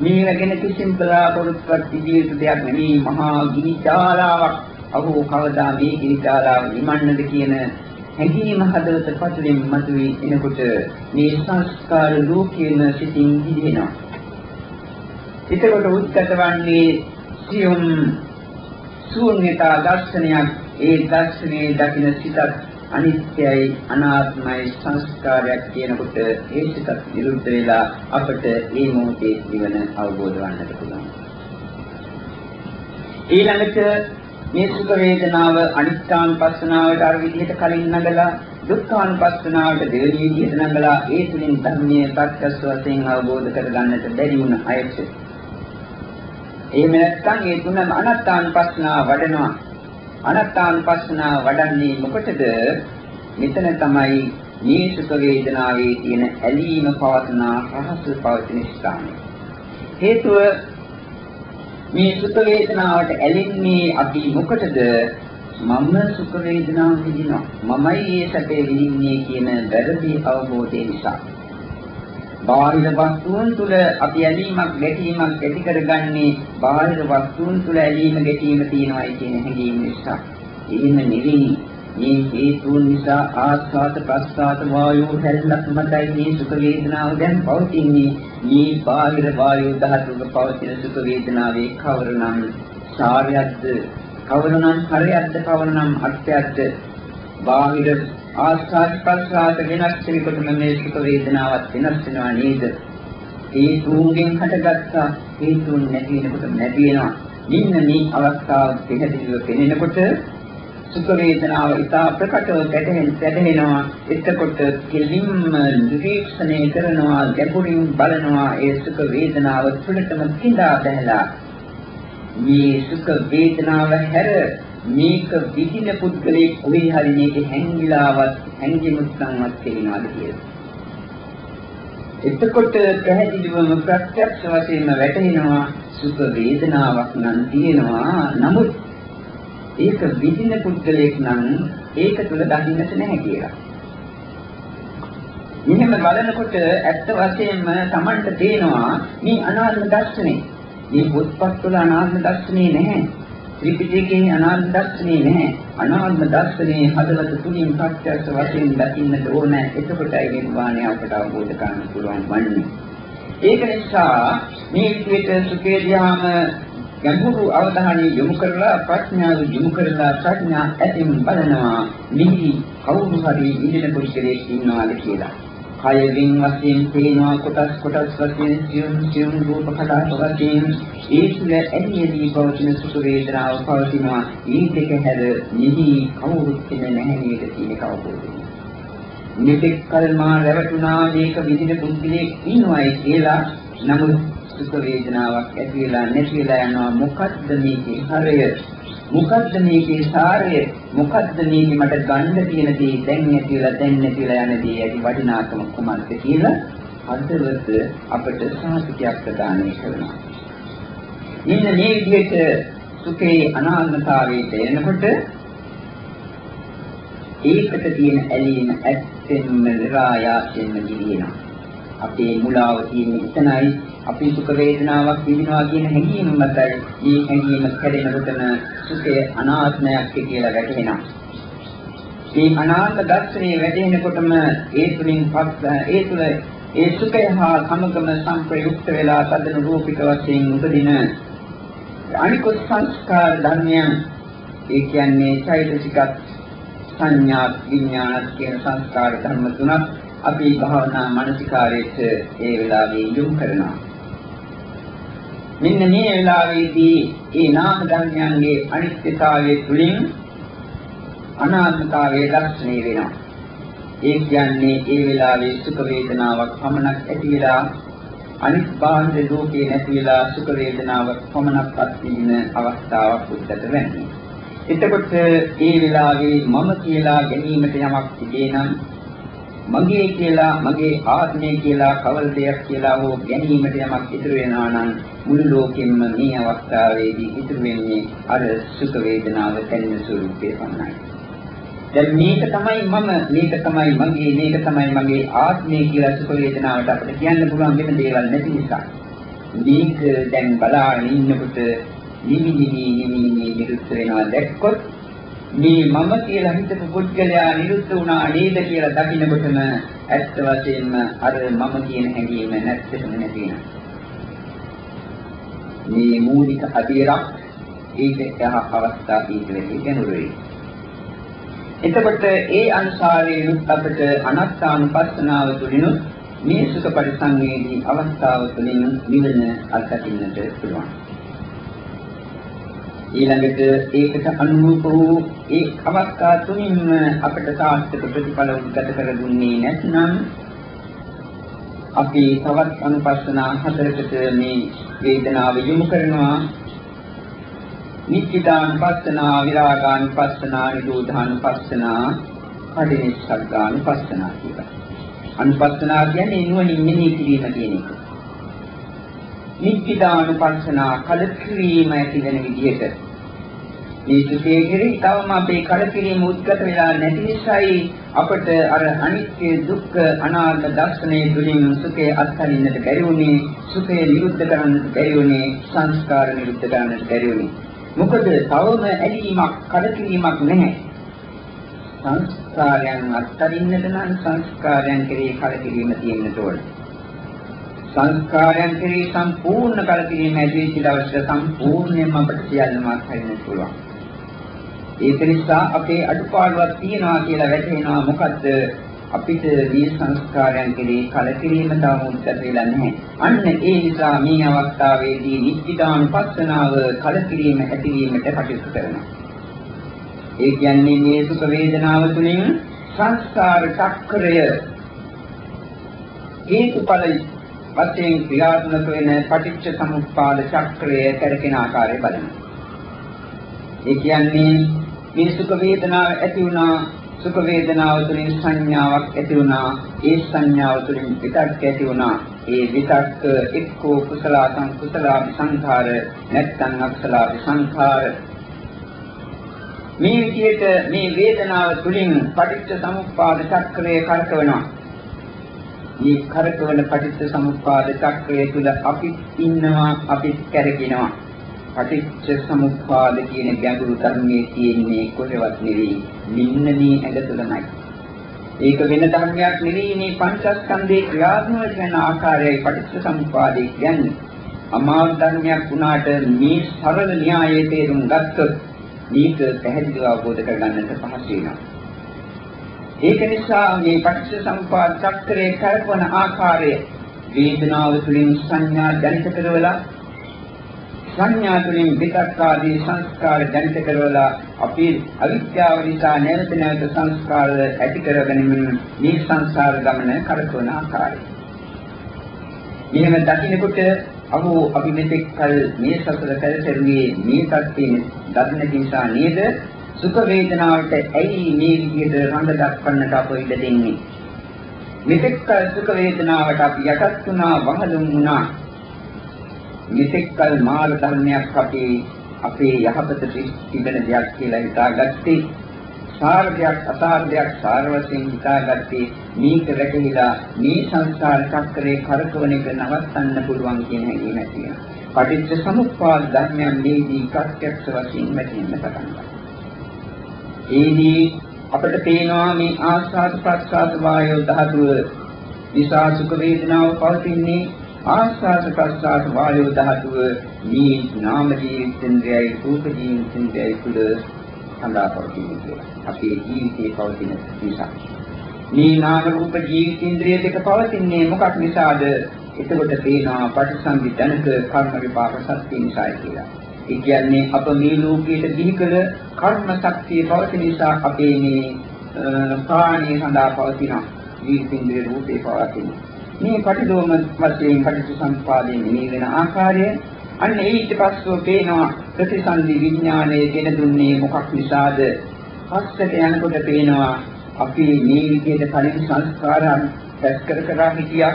මේ රැගෙන කිසිම බලාපොරොත්තුවක් තිබිය දෙයක් නෙමෙයි මහා ගිනිචාලාවක් අහෝ කවදා මේ ගිනිචාලාව නිමන්නද කියන හැඟීම හදවත පතුලින් මතුවී එනකොට මේ සංස්කාර ලෝකයේම සිටින් දිදෙනවා. එතකොට උත්කත වන්නේ සියුම් ශූන්‍යතා දර්ශනයක් ඒ දර්ශනයේ දකින සිතත් අනිත්‍යයි අනාත්මයි සංස්කාරයක් කියනකොට ඒ සිතත් විරුද්ධ වෙලා අපට මේ මොහොතේ නිවන අවබෝධ වන්නට පුළුවන්. ඊළඟට මේ සුඛ වේදනාව අනිත්‍යානුපස්සනාවට අර විදිහට කලින් නගලා දුක්ඛානුපස්සනාවට දෙවෙනි විදිහට නගලා ඒ තුලින් ධර්මයේ ප්‍රත්‍යක්ෂ වශයෙන් අවබෝධ කරගන්නට බැරි වුණ අයට එහෙම නැත්නම් ඒ තුනම අනත්තානුපස්සනාව වඩනවා අනත්තානුපස්සනාව වඩන්නේ මොකටද මෙතන තමයි මේ සුඛ වේදනාවේ තියෙන ඇලීම පවතන රහස පවතින ස්ථානය හේතුව මේ සුඛ වේදනාවට ඇලෙන්නේ අපි මොකටද? මම සුඛ වේදනාව විඳිනවා. මමයි මේ සැපේ විඳින්නේ කියන වැරදි අවබෝධය නිසා. බාහිර වස්තුන් තුල අපි ඇලීමක් ගැටීමක් ඇති කරගන්නේ බාහිර වස්තුන් තුල ඇලීම ගැටීම තියෙනවායි කියන හැඟීම නිසා. එහෙම නෙවෙයි. මේ හේතුන් නිසා ආස්වාද ප්‍රස්වාද වායු හැල්ලක් මතයි මේ සුඛ වේදනාව දැන් පවතින්නේ. මේ බාහිර වායු ධාතුක පවතින සුඛ වේදනාවේ කවරනම් සාරයක්ද? කවරනම් හරයක්ද? කවරනම් අර්ථයක්ද? බාහිර ආස්වාද ප්‍රස්වාද වෙනස් වෙනකොටම මේ සුඛ වේදනාවත් වෙනස් වෙනවා නේද? හේතුන්ගෙන් හටගත්තා. හේතුන් නැති වෙනකොට නැති වෙනවා. මෙන්න මේ අවස්ථාව පැහැදිලිව පෙනෙනකොට සුඛ වේදනාව ඉතා ප්‍රකටව පැටහෙන පැටහෙනවා. එතකොට කෙලින්ම නිරීක්ෂණය කරනවා ගැඹුරින් බලනවා ඒ සුඛ වේදනාව තුළටම කිඳා බැලලා මේ සුඛ වේදනාව හැර මේක විඳින පුද්ගලෙක් කොහේ හරි මේක හැංගිලාවත් හැංගිමුත්සන්වත් කියනවාද කියලා. එතකොට පැහැදිලිවම ප්‍රත්‍යක්ෂ වශයෙන්ම වැටහෙනවා සුඛ වේදනාවක් නම් තියෙනවා නමුත් ඒක විඳින පුද්ගලයෙක් නම් ඒක තුල දකින්නට නැහැ කියලා. මෙහෙම බලනකොට ඇත්ත වශයෙන්ම Tamanට තේනවා මේ අනාත්ම දර්ශනේ. මේ පොත්පත් වල අනාත්ම දර්ශනේ නැහැ. ත්‍රිපිටකයේ අනාත්ම දර්ශනේ නැහැ. අනාත්ම දර්ශනේ හදවත තුලින් ප්‍රත්‍යක්ෂ වශයෙන් දකින්නට ඕන. එතකොටයි නිර්වාණය අපට අවබෝධ කරගන්න පුළුවන් වන්නේ. ඒක නිසා මේ විදිහට සුඛේ ධ්‍යාන ගැඹුරු අවධානය යොමු කරලා ප්‍රඥාව යොමු කරලා ප්‍රඥා ඇතින් බලනවා නිහි කවුරු හරි ඉන්න පුරුෂයෙක් ඉන්නවාද කියලා. කයවින් වශයෙන් පේනවා කොටස් කොටස් වශයෙන් සියුම් සියුම් රූප කලාප වශයෙන් ඒ තුළ ඇලියදී පවතින සුඛ වේදනාව පවතිනවා. මේ දෙක හැර නිහි කවුරුත් නැහැ නේද කියන කවබෝධය. මෙතෙක් කල මා රැවටුණා මේක විදිහට පුද්ගලයෙක් ඉන්නවයි කියලා නමුත් සුඛ වේදනාවක් ඇති වෙලා නැති වෙලා යනවා මොකද්ද මේකේ හරය මොකද්ද මේකේ සාරය? මොකද්ද මේකේ මට ගන්න තියෙන දේ දැන් නැතිලා දැන් නැතිලා යන දේ ඇති වටිනාකම කුමක්ද කියලා අදවත අපට සාහිත්‍යයක් ප්‍රදානය කරනවා. මෙන්න මේ විදිහට සුඛේ අනාත්මතාවයට එනකොට ඒකට තියෙන ඇලීම ඇත්තෙන්ම නිරායාසයෙන්ම ගිලිනවා. අපේ මුලාව තියෙන්නේ එතනයි අපි සුඛ වේදනාවක් විඳිනවා කියන හැඟීම මතයි මේ හැඟීම කැඩෙනකොටම සුඛය අනාත්මයක් කියලා වැටහෙනවා. මේ අනාත්ම දර්ශනය වැටෙනකොටම ඒ තුලින් ඒ තුල ඒ සුඛය හා සමගම සංප්‍රයුක්ත වෙලා තදන රූපික වශයෙන් උපදින අනිකුත් සංස්කාර ධර්මයන් ඒ කියන්නේ චෛතසිකත් සංඥා විඥාන කියන සංස්කාර ධර්ම තුනක් අපි භාවනා මානසිකාරයට ඒ වෙලාවේ යොමු කරනවා. මෙන්න මේ වෙලාවේදී මේ නාම ධර්මයන්ගේ අනිත්‍යතාවයේ තුලින් අනාත්මතාවයේ ලක්ෂණය වෙනවා. ඒ කියන්නේ ඒ වෙලාවේ සුඛ වේදනාවක් පමණක් ඇති වෙලා අනිත් බාහිර ලෝකේ නැති වෙලා සුඛ වේදනාවක් පමණක් අත්විඳින අවස්ථාවක් උද්ගත වෙන්නේ. එතකොට ඒ වෙලාවේ මම කියලා ගැනීමට යමක් තිබේ නම් මගේ කියලා මගේ ආත්මය කියලා කවල දෙයක් කියලා හෝ ගැනීමට යමක් ඉතුරු වෙනවා නම් මුළු ලෝකෙම මේ අවස්ථාවේදී ඉතුරු වෙන්නේ අර සුඛ වේදනාව දැනෙන ස්වરૂපේ පමණයි. දැන් මේක තමයි මම මේක තමයි මගේ මේක තමයි මගේ ආත්මය කියලා සුඛ වේදනාවට අපිට කියන්න පුළුවන් වෙන දේවල් නැති නිසා. මේක දැන් බලාගෙන ඉන්නකොට නිමි නිමි නිමි නිමි විරුද්ධ වෙනවා දැක්කොත් මේ මම කියලා හිතපු පුද්ගලයා නිරුද්ධ වුණා නේද කියලා දකින්නකොටම ඇත්ත වශයෙන්ම අර මම කියන හැඟීම නැත්තටම නැති වෙනවා. මේ මූලික අධීරක් ඒක යහ අවස්ථා පිටවෙන්නේ ගැනුරුයි. එතකොට ඒ අනුසාරයෙන්ුත් අපිට අනත්තානුපස්සනාව තුළිනුත් මේ සුඛ පරිසංවේදී අවස්ථාව තුළින් නිවන අත්දකින්නට පුළුවන්. ඊළඟට ඒකට අනුරූප වූ ඒ අවස්ථා තුنينම අපට සාර්ථක ප්‍රතිඵල උද්ගත කර දුන්නේ නැත්නම් අපි තවත් අනුපස්සනා හතරකට මේ වේදනාව යොමු කරනවා නිච්චිතානුපස්සනා විරාගානුපස්සනා නිරෝධානුපස්සනා කඩිනිස්සග්ගානුපස්සනා කියලා. අනුපස්සනා කියන්නේ නුවණින් මෙනෙහි කිරීම කියන එක. නිච්චිතානුපස්සනා කලකිරීම ඇති වෙන විදිහට. මේ සුඛයේ කෙරෙහි තවම අපේ කලකිරීම උද්ගත වෙලා නැති නිසායි අපට අර අනිත්‍ය දුක්ඛ අනාත්ම දර්ශනයේ තුලින් සුඛය අත්හරින්නට බැරි වුණේ සුඛය නිරුද්ධ කරන්නට බැරි වුණේ සංස්කාර නිරුද්ධ කරන්නට බැරි වුණේ මොකද තවම ඇලීමක් කලකිරීමක් නැහැ. සංස්කාරයන් අත්හරින්නට නම් සංස්කාරයන් කෙරෙහි කලකිරීම තියෙන්නට ඕනේ. සංස්කාරයන් කෙරෙහි සම්පූර්ණ කලකිරීම ඇති වෙච්ච දවසට සම්පූර්ණයෙන්ම අපට සියල්ලම අත්හරින්න පුළුවන්. ඒක නිසා අපේ අඩුපාඩුවක් තියෙනවා කියලා වැටහෙනවා මොකද්ද අපිට මේ සංස්කාරයන් කෙරෙහි කලකිරීම තවම උද්ගත වෙලා නැහැ. අන්න ඒ නිසා මේ අවස්ථාවේදී නිත්‍යානුපස්සනාව කලකිරීම ඇතිවීමට කටයුතු කරනවා. ඒ කියන්නේ මේ සුඛ වේදනාව තුළින් සංස්කාර චක්‍රය හේතුඵල වශයෙන් ක්‍රියාත්මක වෙන පටිච්ච සමුප්පාද චක්‍රය කරකින ආකාරය බලනවා. ඒ කියන්නේ මේ සුඛ වේදනාව ඇති වුණා සුඛ වේදනාව තුළින් සංඥාවක් ඇති වුණා ඒ සංඥාව තුළින් විතක් ඇති වුණා. ඒ විතක් එක්කෝ කුසල සංකුසල සංඛාර නැත්නම් අකුසල සංඛාර. මේ විදිහට මේ වේදනාව තුළින් පටිච්ච සමුප්පාද චක්‍රය කරකවනවා. මේ කරකවන පටිච්ච සමුප්පාද චක්‍රය තුළ අපි ඉන්නවා අපි කැරකිනවා. පටිච්ච සමුප්පාද කියන ගැඹුරු ධර්මයේ තියෙන්නේ කොහෙවත් නෙවෙයි. මෙන්න මේ ඇඟ තුළමයි. ඒක වෙන ධර්මයක් නෙවෙයි මේ පංචස්කන්ධේ ක්‍රියාත්මක වෙන ආකාරයයි පටිච්ච සමුප්පාදේ කියන්නේ. අමාරු ධර්මයක් වුණාට මේ සරල න්‍යායයේ තේරුම් ගත්තොත් මේක පැහැදිලිව අවබෝධ කරගන්නට පහසු වෙනවා. ඒක නිසා මේ පටිච්ච සමුප්පාද චක්‍රයේ කල්පන ආකාරය වේදනාව තුළින් සංඥා ජනිත කරවලා සංඥා තුළින් විතක් ආදී සංස්කාර ජනිත කරවලා අපි අවිද්‍යාව නිසා නැවත නැවත සංස්කාර ඇති කරගනිමින් මේ සංසාර ගමන කරකවන ආකාරය. එහෙම දකින්නකොට අහෝ අපි මෙතෙක් කල මේ සසර පෙරසෙරුවේ මේ තත්ත්වයේ දකින්න නිසා නේද සුඛ වේදනාවට ඇයි මේ විදිහට රඟ දක්වන්නට අප ඉඩ දෙන්නේ? මෙතෙක් කල සුඛ වේදනාවට අපි යටත් වුණා වහලුම් වුණා. මෙතෙක් කල මාන ධර්මයක් අපි අපේ යහපත තිබෙන දෙයක් කියලා හිතාගත්තේ සාරදයක් අසාරදයක් සාර වශයෙන් හිතාගත්තේ මේක වැටහිලා මේ සංසාර චක්‍රේ කරකවන එක නවත්තන්න පුළුවන් කියන හැඟීම ඇති වෙනවා. පටිච්ච සමුප්පාද ධර්මයන් මේදී ප්‍රත්‍යක්ෂ වශයෙන් වැටෙන්න පටන් ගන්නවා. ඒදී අපිට පේනවා මේ ආස්වාද ප්‍රස්වාද වායෝ ධාතුව නිසා සුඛ වේදනාව පවතින්නේ ආස්වාද ප්‍රස්වාද වායෝ ධාතුව මේ නාම ජීවිතෙන්දයි රූප ජීවිතෙන්දයි තුළ සඳහා පවතින්නේ කියලා. අපේ ජීවිතේ පවතින නිසා. මේ නාම රූප ජීවිතේන්ද්‍රය දෙක පවතින්නේ මොකක් නිසාද? එතකොට පේනවා පටිසංධි ජනක කර්ම විපාක සත්‍ය නිසායි කියලා. ඒ කියන්නේ අප මේ ලෝකයට දිහි කළ කර්ම ශක්තිය පවතින නිසා අපේ මේ ප්‍රාණී සඳහා පවතින ජීවිතින්ද්‍රිය රූපේ පවතින. මේ පටිදෝම වශයෙන් පටිච්චසමුප්පාදයෙන් මේ වෙන ආකාරය අන්න ඊට පස්සෙ පේනවා ප්‍රතිසන්දි විඥානයේ දෙන දුන්නේ මොකක් නිසාද? පස්සට යනකොට පේනවා අපි මේ විදිහට කලින් සංස්කාරයන් රැස් කර කර හිටියා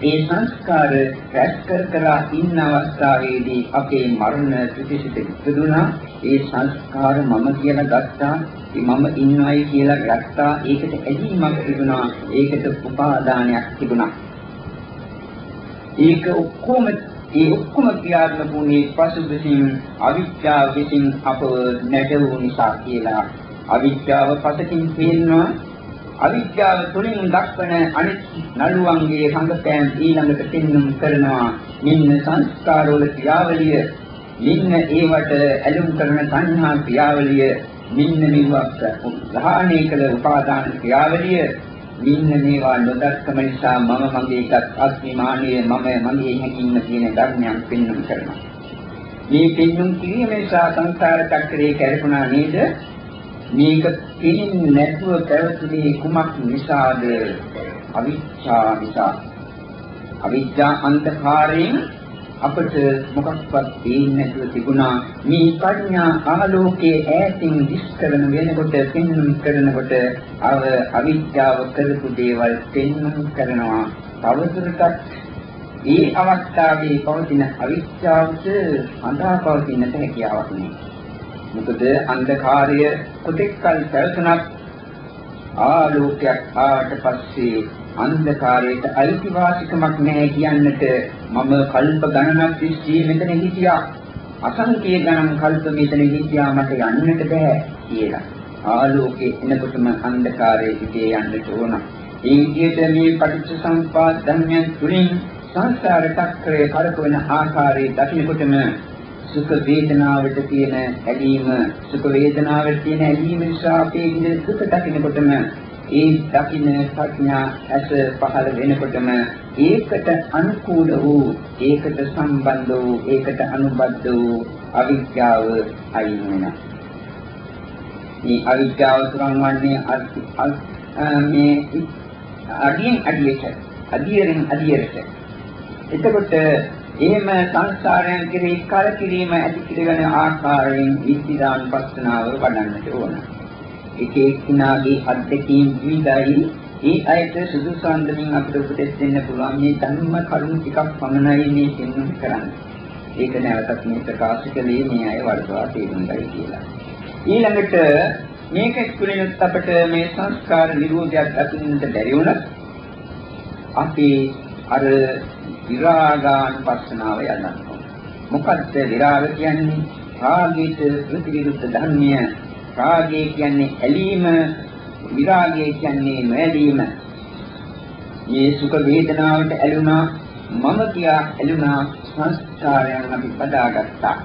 ඒ සංස්කාර රැස් කර කර ඉන්න අවස්ථාවේදී අපේ මරණ ප්‍රතිශිත ඉදුණා ඒ සංස්කාර මම කියලා ගත්තා. මම ඉන්නවයි කියලා ගත්තා. ඒකට ඇදීමක් තිබුණා. ඒකට උපාදානයක් තිබුණා. ඒක ඔක්කොම ඒ ඔක්කොම ක්‍රියාත්මක වුණේ පසුබිමින් අවිද්‍යාව විසින් අප නැටවු නිසා කියලා. අවිද්‍යාව පසකින් පේනවා. අවිද්‍යාව තුළින් දක්වන අනිත් නළුවන්ගේ රංගපෑම් ඊළඟට පෙන්වුම් කරනවා. මෙන්න සංස්කාරවල ක්‍රියාවලිය මෙන්න ඒවට ඇලුම් කරන සංහා ක්‍රියාවලිය මෙන්න මේවත් ග්‍රහණය කළ උපාදාන ක්‍රියාවලිය මෙන්න මේවා නොදක්කම නිසා මම මගේකත් අත්විමානීය මම මගේ හැකින්න තියෙන ධර්මයන් පෙන්වන්න කරනවා. මේ පෙන්වුම් කිරීම නිසා සංසාර චක්‍රේ කැරකුණා නේද? මේක පිළින් නැතුව පැවතුනේ කුමක් නිසාද? අවිච්ඡා නිසා. අවිද්‍යා අන්තකාරයෙන් අපට මොකක්වත් දෙන්නේ නැතුව තිබුණා මේ ප්‍රඥා ආලෝකයේ ඈතින් විස්තරන වෙනකොට පෙන්වන කරනකොට අව අවිද්‍යාව කරපු දේවල් පෙන්වන කරනවා තවදුරටත් ඒ අවස්ථාවේ පවතින අවිද්‍යාවට අඳා පවතිනට හැකියාවක් නෑ මොකද අන්ධකාරය කොතෙක් කල පැවතුනත් ආලෝකයක් ආවට පස්සේ අන්ධකාරයට අයිතිවාසිකමක් නැහැ කියන්නට මම කල්ප ගණනක් තිස්සේ මෙතන හිටියා. අසංකේ ගණන් කල්ප මෙතන හිටියා මට යන්නට බෑ කියලා. ආලෝකේ එනකොටම අන්ධකාරයේ පිටේ යන්නට ඕන. ඒ විදිහට මේ පටිච්චසමුප්පාද ධර්මයන් තුලින් සංසාර චක්‍රයේ කරකවන ආකාරයේ දකින්නකොටම සුඛ වේදනාවට තියෙන ඇලීම සුඛ වේදනාවට තියෙන ඇලීම නිසා අපේ ඉඳ සුඛ දකින්නකොටම ඒ දකින්න ප්‍රඥා ඇස පහළ වෙනකොටම ඒකට අනුකූල වූ ඒකට සම්බන්ධ වූ ඒකට අනුබද්ධ වූ අවිද්‍යාව අයින් වෙනවා. මේ අවිද්‍යාව තුරන්වන්නේ මේ අඩියෙන් අඩියට අඩියෙන් අඩියට. එතකොට එහෙම සංසාරයන් කෙරෙහි කලකිරීම ඇති කරගෙන ආකාරයෙන් විද්‍යාන් පස්සනාව වඩන්නට ඕනේ. එක එක්කිනාගේ අත්දැකීම් විවිධයි. ඒ අයට සුදුසු අන්දමින් අපිට උපදෙස් දෙන්න පුළුවන් මේ ධර්ම කරුණු ටිකක් පමණයි මේ පෙන්වන්න කරන්නේ. ඒක නැවතත් මේ ප්‍රකාශ කළේ මේ අය වර්ධවා තේරුම් ගයි කියලා. ඊළඟට මේක තුළිනුත් අපිට මේ සංස්කාර නිරෝධයක් දකින්නට බැරි වුණත් අපි අර විරාගාන් පස්සනාව යනවා. මොකද්ද විරාග කියන්නේ? රාගීත ප්‍රතිවිරුද්ධ ධර්මය රාගය කියන්නේ ඇලීම, විරාගය කියන්නේ නොඇලීම. මේ සුඛ වේදනාවට ඇලුනා මම කියා ඇලුනා සංස්කාරයන් අපි බදාගත්තා.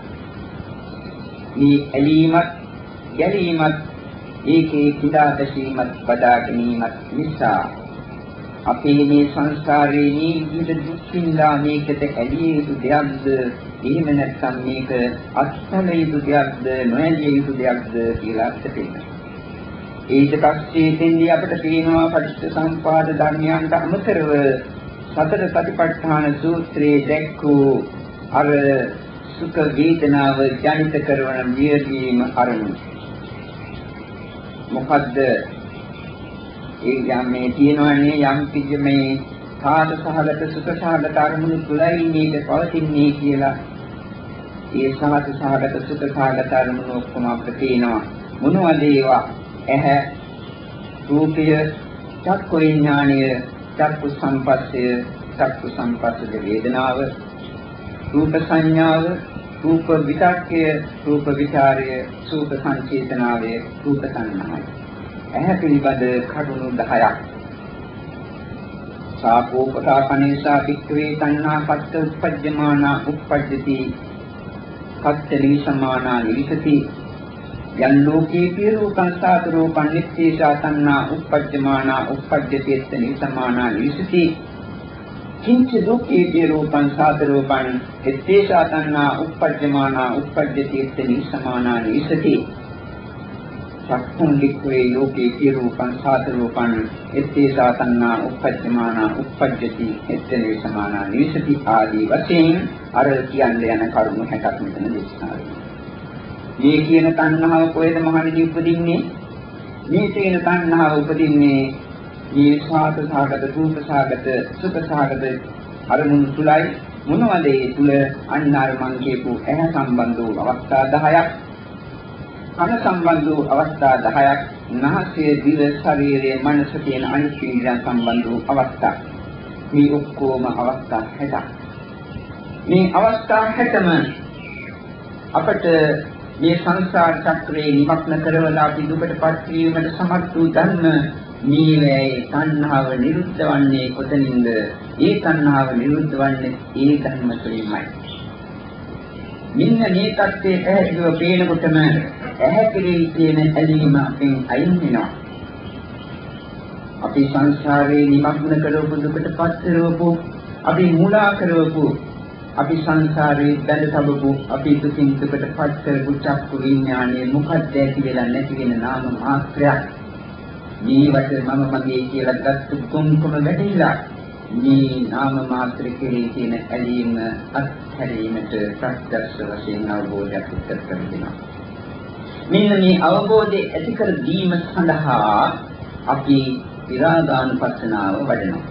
මේ ඇලීමත්, ගැලීමත්, ඒකේ කුඩා දැසීමත් බදා ගැනීමත් නිසා අපේ මේ සංස්කාරයේ නීවිද දුක්ඛින්දා මේකට ඇලිය යුතු දෙයක්ද එහෙම නැත්නම් මේක අත්සල යුතු දෙයක්ද නොඇලිය යුතු දෙයක්ද කියලා හිතෙන්න. ඊට පස්සේ දෙන්නේ අපිට පේනවා පටිච්ච සම්පාද ධර්මයන්ට අමතරව සතර සතිපට්ඨාන සූත්‍රයේ දැක්වූ අර සුඛ වේදනාව ජනිත කරන නියමීම අරමුණ. මොකද්ද ඒ යම් මේ තියෙනවනේ යම් කිසි මේ සාද සහගත සුඛ සහගත අරමුණු තුලයි මේක පවතින්නේ කියලා. ඒ සහත සහගත සුඛ සහගත අරමුණු ඔක්කොම අපිට තියෙනවා. මොනවද ඒවා? ඇහැ රූපය චක්කු විඥානය චක්කු සංපස්සය චක්කු සංපස්සද වේදනාව රූප සංඥාව රූප විතක්කය රූප විචාරය රූප සංචේතනාවය රූප සංඥාවයි. ඇහැ පිළිබඳ කරුණු 10ක් සාපෝපසාපනේසා වික්‍රේ තණ්හා පත්ත උපජ්ජමානා උප්පජ්ජති. පත්තලි සමානා නිවිසති. යන් ලෝකේ පිරූපං සාත රූපං නිච්චේසා තණ්හා උපජ්ජමානා උප්පජ්ජති එත්තනි සමානා නිවිසති. කිංච ලෝකේ පිරූපං සාත රූපං නිච්චේසා තණ්හා උපජ්ජමානා උප්පජ්ජති එත්තනි සමානා නිවිසති. චක්ඛුන් ලික්වේ ලෝකේ කිරූපං සාත රූපං එත්තේ සාතන්නා උපජ්ජමානා උපජ්ජති එත්තේ සමානා නිවිසති ආදී වශයෙන් අර කියන්න යන කරුණු 60ක් මෙතන දේශනා මේ කියන තණ්හාව කොහෙද මහණෙනි උපදින්නේ? මේ තියෙන තණ්හාව උපදින්නේ මේ සාත සාගත රූප සාගත සුඛ සාගත අරමුණු තුලයි. මොනවද ඒ තුල? අන්නාර මං කියපු ඇහැ සම්බන්ධ වූ අවස්ථා 10ක් කන සම්බන්ධ වූ අවස්ථා 10ක් නාසය දිව ශරීරය මනස කියන අනිත්‍යයන් සම්බන්ධ වූ අවස්ථා මේ ඔක්කොම අවස්ථා 60ක් මේ අවස්ථා හැටම අපට මේ සංසාර චක්‍රේ නිමග්න කරවලා අපි දුකටපත් වීමට සමත් වූ ධර්ම නීවැයි තණ්හාව නිරුද්ධ වන්නේ කොතනින්ද? ඒ තණ්හාව නිරුද්ධ වන්නේ ඒ ධර්ම තුළින්මයි. මෙන්න මේ தත්ත්වයේ පැහැදිලිව පේනකොටම ඇහැ කෙරෙහි තියෙන ඇලීම අපෙන් අයින් වෙනවා. අපි සංසාරේ නිමග්න කරවපු දුකටපත් කරවපු අපි මුලා කරවපු අපි සංසාරේ බැඳ තබපු අපි දුකින් දුකටපත් කරපු චක්කු විඥානයේ මොකක්ද ඇති වෙලා නැති වෙන නාම මාත්‍රයක්. මේවට මම මගේ කියලා ගත්තු කොම්කම වැටිලා මේ නාම මාත්‍ර කෙරෙහි තියෙන ඇලීම අත්හැරීමට ප්‍රත්‍යක්ෂ වශයෙන් අවබෝධයක් උත්තර කරගන්නවා. මෙන්න මේ අවබෝධය ඇති කර දීම සඳහා අපි විරාගානුපස්සනාව වඩනවා.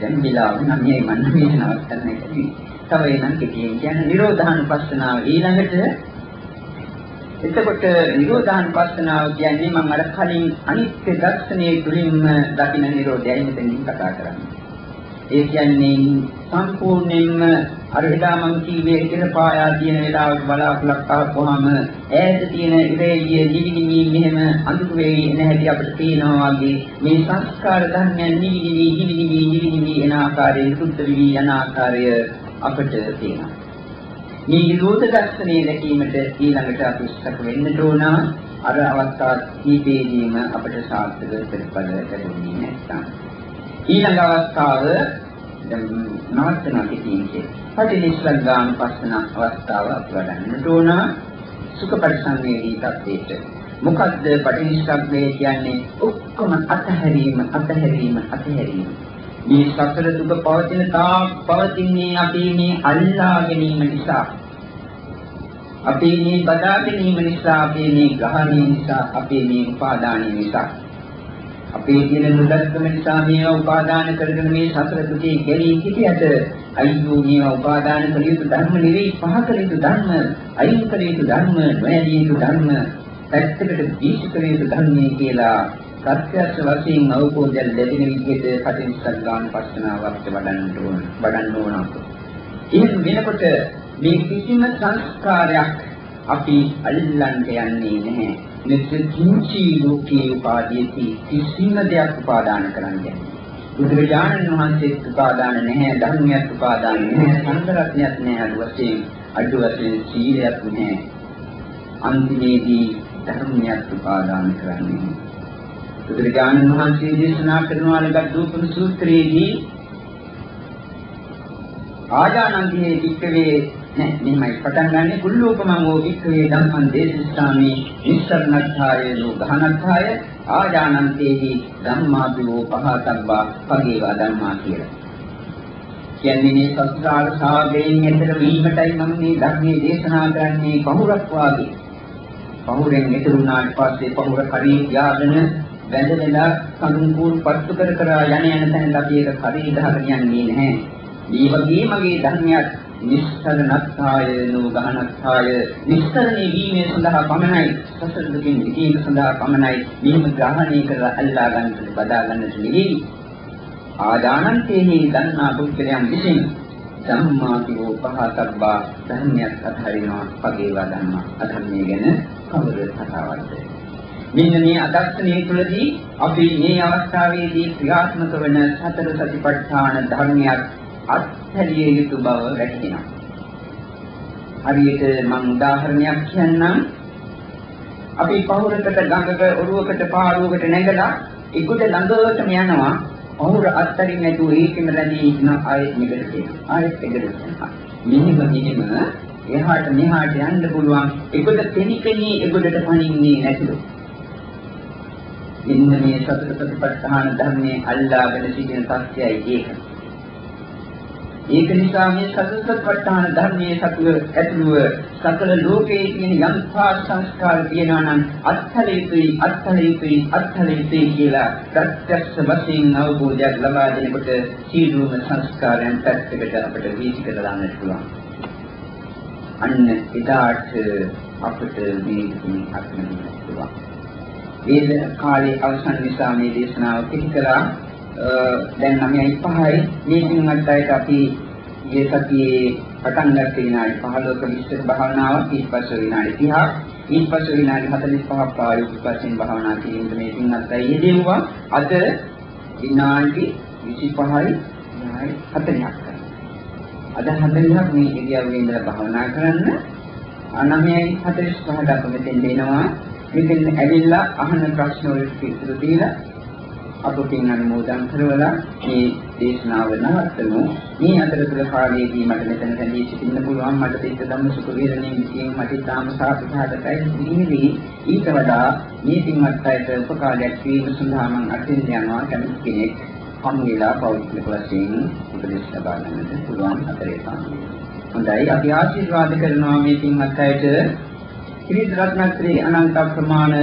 දැන් විලාව නම් මේ මන්න මේ නවත්තන්න එකයි. තව එනම් කෙටියෙන් කියන්නේ නිරෝධානුපස්සනාව ඊළඟට එතකොට නිරෝධානුපස්සනාව කියන්නේ මම අර කලින් අනිත්‍ය දර්ශනයේ තුලින්ම දකින නිරෝධයයි මෙතනින් කතා කරන්නේ. ඒ කියන්නේ සම්පූර්ණයෙන්ම අර එදා මම කීවේ ඉතන පායා තියෙන වෙලාවට බලාපොරොත්තු ආවම ඈත තියෙන ඉරේලිය නිවිනිවි මෙහෙම අඳුර වෙයි එන හැටි අපිට පේනවා වගේ මේ සංස්කාර ධර්මයන් නිවිනිවි නිවිනිවි නිවිනිවි එන ආකාරයේ සුද්ධ විවි යන ආකාරය අපිට පේනවා. මේ නිරෝධ දර්ශනය දැකීමට ඊළඟට අපි ඉස්සර වෙන්න ඕන අර අවස්ථා කීපෙදීම අපිට සාර්ථක ප්‍රතිඵල ලැබෙන්නේ නැත්නම් ඊළඟ අවස්ථාව නවත්තන කිතියේ පටිනිස්සග්ගාන පස්සන අවස්ථාව අපි වඩන්නට ඕන. සුඛ පරිසංවේදී තත්ත්වයට. මොකද්ද පටිනිස්සග්ගේ කියන්නේ? ඔක්කොම අතහැරීම අතහැරීම අතහැරීම. මේ සතර දුක පවතින තා පවතින්නේ අපි මේ අල්ලා ගැනීම නිසා. අපි මේ බදා ගැනීම නිසා අපි මේ ග්‍රහණය නිසා අපි මේ උපාදානය නිසා. අපේ තියෙන නුදක්කම නිසා මේවා උපාදාන කරගෙන මේ සතර දුකේ ගැලී සිටියට අයියෝ මේවා උපාදාන කළ යුතු ධර්ම නෙවෙයි පහ කළ යුතු ධර්ම අයින් කළ යුතු ධර්ම නොයදී යුතු ධර්ම පැත්තකට දීශ කළ යුතු ධර්මයේ කියලා ප්‍රත්‍යක්ෂ වශයෙන් අවබෝධය ලැබෙන විදිහට කටින් සත්‍යාන පස්සනාවක් වඩන්න ඕන වඩන්න ඕන. එහෙම වෙනකොට මේ කිසිම සංස්කාරයක් අපි අල්ලන්න යන්නේ නැහැ. නිත්‍යචින්චි ලෝකේ උපාදීති කිසිම දෙයක් උපාදාන කරන්නේ බුදුරජාණන් වහන්සේ උපාදාන නැහැ ධර්මයක් උපාදාන නැහැ සංඝරත්නයක් නැහැ අඩු වශයෙන් අඩු වශයෙන් සීලයක් නැහැ. අන්තිමේදී ධර්මයක් උපාදාන කරන්නේ. බුදුරජාණන් වහන්සේ දේශනා කරනවා ලග්ගූපන සූත්‍රයේදී ආජානන්දියේ වික්කවේ නෑ මෙහෙමයි පටන් ගන්නෙ කුල්ලෝපමං වූ වික්කවේ ධම්මං දේශිස්සාමි නිස්සරණත්ථාය නෝ ගහනත්ථාය ආජානන්තේහි ධම්මාපිවෝ පහතබ්බා පගේවා ධම්මා කියලා. කියන්නේ මේ සත්‍යාල සාගයෙන් එතර වීමටයි මම මේ ධර්මයේ දේශනා කරන්නේ පහුරක් වාගේ. පහුරෙන් එතරුණාට පස්සේ පහුර කරී යාගෙන වැඳලා සම්පූර්ණ පත්තු කර කර යන යන තැන අපි ඒක කරී ගහගෙන යන්නේ නැහැ. මේ වගේ මගේ ධර්මයක් නිස්සරණත්ථාය නෝගහනත්ථාය. නිස්සරණේ වීමේ සඳහා පමණයි සසර දුකින් මිදීම සඳහා පමණයි. මෙහිම ග්‍රහණය කරලා අල්ලා ගන්නට බදා ගන්නට නෙවෙයි. ආදානන්තේහි දන්නා පුද්ගලයන් විසින් ධම්මාතිවෝ පහතබ්බා ධර්මයක් අත්හරිනවා පගේවා ධම්මා අධර්මයේ ගැන කවර කතාවක්ද? මෙන්න මේ අදර්ශනයේ තුලදී අපි මේ අවස්ථාවේදී ක්‍රියාත්මක වන සතර සතිපට්ඨාන ධර්මයක් අත්හැරිය යුතු බව වැටහෙනවා. හරියට මම උදාහරණයක් කියන්නම්. අපි පහුරකට ගඟක ඔරුවකට පාරුවකට නැගලා ඉක්ුට ළඟටම යනවා. පහුර අත්තරින් නැතුව ඒකෙම රැඳී ඉන්න ආයෙත් මෙකට තියෙනවා. ආයෙත් එකට යනවා. මෙහෙම මෙහෙම එහාට මෙහාට යන්න පුළුවන්. ඒකට තෙනිකෙනී ඒකට පණින්නේ නැතිලු. ඉන්න මේ සතර ප්‍රතිපත්තහන ධර්මයේ අල්ලාගෙන සිටින සත්‍යයි ඒක. ඒක නිසා මේ සතරපට්ඨාන ධර්මයේ සතුව ඇතුළුව සකල ලෝකයේ තියෙන යම් සංස්කාර තියෙනවා නම් අත්හලිතයි අත්හලිතයි අත්හලිතයි කියලා ප්‍රත්‍යක්ෂ වශයෙන් අවබෝධයක් ලබා දෙනකොට සීලුම සංස්කාරයන් පැත්තකට අපිට වීසි කරලා දාන්න පුළුවන්. අන්න එදාට අපිට මේ දුකින් අත් මිදෙන්න පුළුවන්. ඒ කාලේ අවසන් නිසා මේ දේශනාව පිටි කළා දැන් 9යි 5යි මේ දිනකට අපි ඊයේ සතියේ පටන් ගන්න විනාඩි 15ක විස්තර භාවනාවක් ඊපස්සේ විනාඩි 30ක් ඊපස්සේ විනාඩි 45ක් ප්‍රායෝගික වශයෙන් භාවනා කිරීමට මේ පින්වත් අය යෙදෙව්වා. අද විනාඩි 25යි විනාඩි 40ක් අද 40ක් මේ ඉරියව්වේ ඉඳලා භාවනා කරන්න. අනමයයි 45ට අප මෙතෙන් දෙනවා මෙතෙන් ඇවිල්ලා අහන ප්‍රශ්න වලට පිළිතුරු දීලා අප පින් අනුමෝදන් කරවලා මේ දේශනාව නවත්තමු. මේ අතරතුර කාලයේදී මට මෙතන රැඳී සිටින්න පුළුවන් මට දෙන්න ධම්ම සුඛ වේදනේ විසින් මට තාම සාපිතාදකයි නිවිලි ඊට වඩා මේ පින්වත් අයට උපකාරයක් වීම සඳහා මම අතින් යනවා කැමති කෙනෙක් හමු වෙලා පෞද්ගලික වශයෙන් උපදෙස් ලබා ගන්නට පුළුවන් අතරේ තමයි. හොඳයි අපි ආශිර්වාද කරනවා මේ පින්වත් අයට ත්‍රිවිධ රත්නත්‍රි අනන්ත ප්‍රමාණ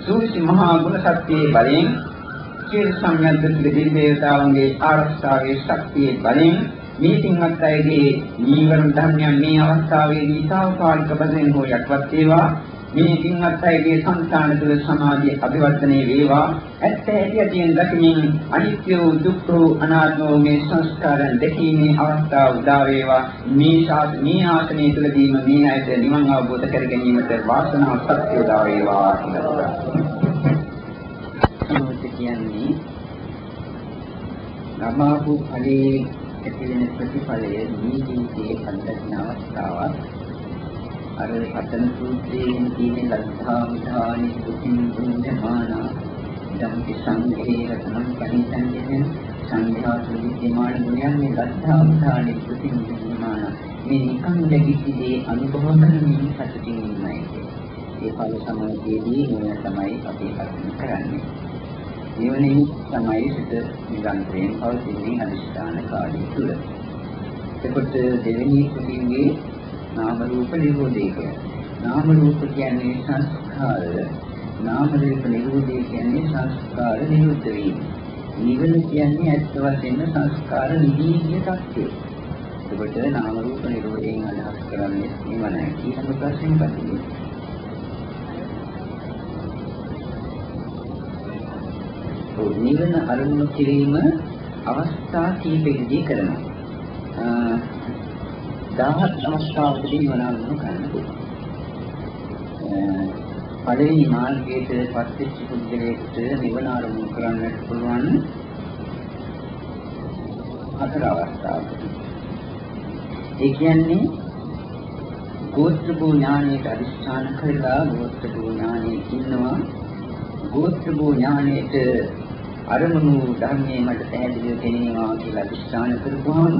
සූවිසි මහා ගුණ සත්‍යයේ බලයෙන් සියලු සංයන්ත්‍රිත දේවතාවුන්ගේ ආරක්ෂාවේ ශක්තියේ බලයෙන් මේ පින්වත් අයගේ නීවරණ ධර්මයන් මේ අවස්ථාවේදී සාවකාලික බඳෙන් හෝ යටවත් වේවා. මේ පින්වත් අයගේ සංස්කාර තුළ සමාධිය අභිවර්ධනය වේවා. ඇත්ත ඇතියෙන් දකිමින් අනිත්‍ය දුක්ඛ අනාත්ම මේ සංස්කාරයන් දෙකීමේ අවස්ථාව උදා වේවා. මේ ශාස මේ ආසනය තුළදීම මේ අයට නිවන් අවබෝධ කර ගැනීමට වාසනාව සත්‍ය උදා වේවා කියලා. කියන්නේ ලබාපු ඵලයේ ඇතිවෙන ප්‍රතිඵලය නීතියේ අත්දැකීම් අවස්ථාවක්. අර පතන සූත්‍රයේ තියෙන ලද්ධා විධානි සුඛින් පුඤ්ඤමාන ධම්පි සංඝේ රතනං පරිසං කියන සංඝයා සුවිද්‍යමාන ගුණයන් මේ ලද්ධා විධානි සුඛින් පුඤ්ඤමාන මේ නිකන් දෙවිසිදී අනුභව කරමින් සතුටින් ඉන්නයි. ඒ ඵල සමාධියේදී මොන තමයි අපි කරන්නේ. නිවනින් තමයි සිත නිරන්තරයෙන් පවතින අදිෂ්ඨාන කාර්යය තුළ. එතකොට දෙවෙනි කුලින්ගේ නාම රූප නිරෝධය කියන්නේ. නාම රූප කියන්නේ සංස්කාර, නාම රූප නිරෝධය කියන්නේ සංස්කාර නිරුද්ධ වීම. නිවන කියන්නේ ඇත්ත වශයෙන්ම සංස්කාර නිදීගේ තත්ත්වය. එතකොට නාම රූප නිරෝධයෙන් අදහස් කරන්නේ නිවනයි. ඊළඟ ප්‍රශ්නේ මොකක්ද? නිවන අරමුණු කිරීම අවස්ථා කීපෙකදී කරනවා. 10 අවස්ථාවකදී නිවන අරමුණු කරන්න පුළුවන්. පළවෙනි මාර්ගයට පත්වෙච්ච පුද්ගලයෙකුට නිවන අරමුණු කරන්නට පුළුවන් හතර අවස්ථාවකදී. ඒ කියන්නේ ගෝත්‍ර භූ ඥානයට අදිස්ථාන කරලා ගෝත්‍ර භූ ඥානයේ ඉන්නවා ගෝත්‍ර භූ ඥානයට අරමුණු ධර්මයේ මට පැහැදිලිව තේරෙනවා කියලා අධිෂ්ඨාන කරපුවාම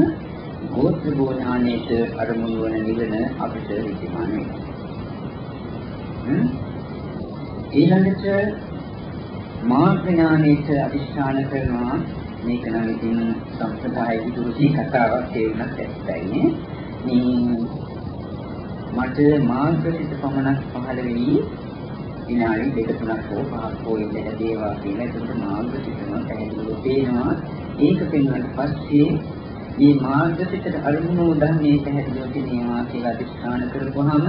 ගෝත්‍ර භෝඥානයේට අරමුණු වන නිවන අපිට විද්‍යමාන වෙනවා. ඊළඟට මාර්ග ඥානයේට අධිෂ්ඨාන කරනවා මේක නම් ඉතින් සම්ප්‍රදාය විදුසී කතාවක් තේරුණත් ඇත්තයි නේ. මට මාර්ගසිත පමණක් පහළ වෙයි විනාඩි දෙක තුනක් හෝ පහක් හෝ ඉඳලා දේවා කියලා ඒකට මාර්ග සිතනවා පැහැදිලිව පේනවා. ඒක පෙන්වන්න පස්සේ මේ මාර්ග සිතට අරමුණු ධර්මයේ පැහැදිලිව පෙනෙනවා කියලා අධිෂ්ඨාන කරපුවාම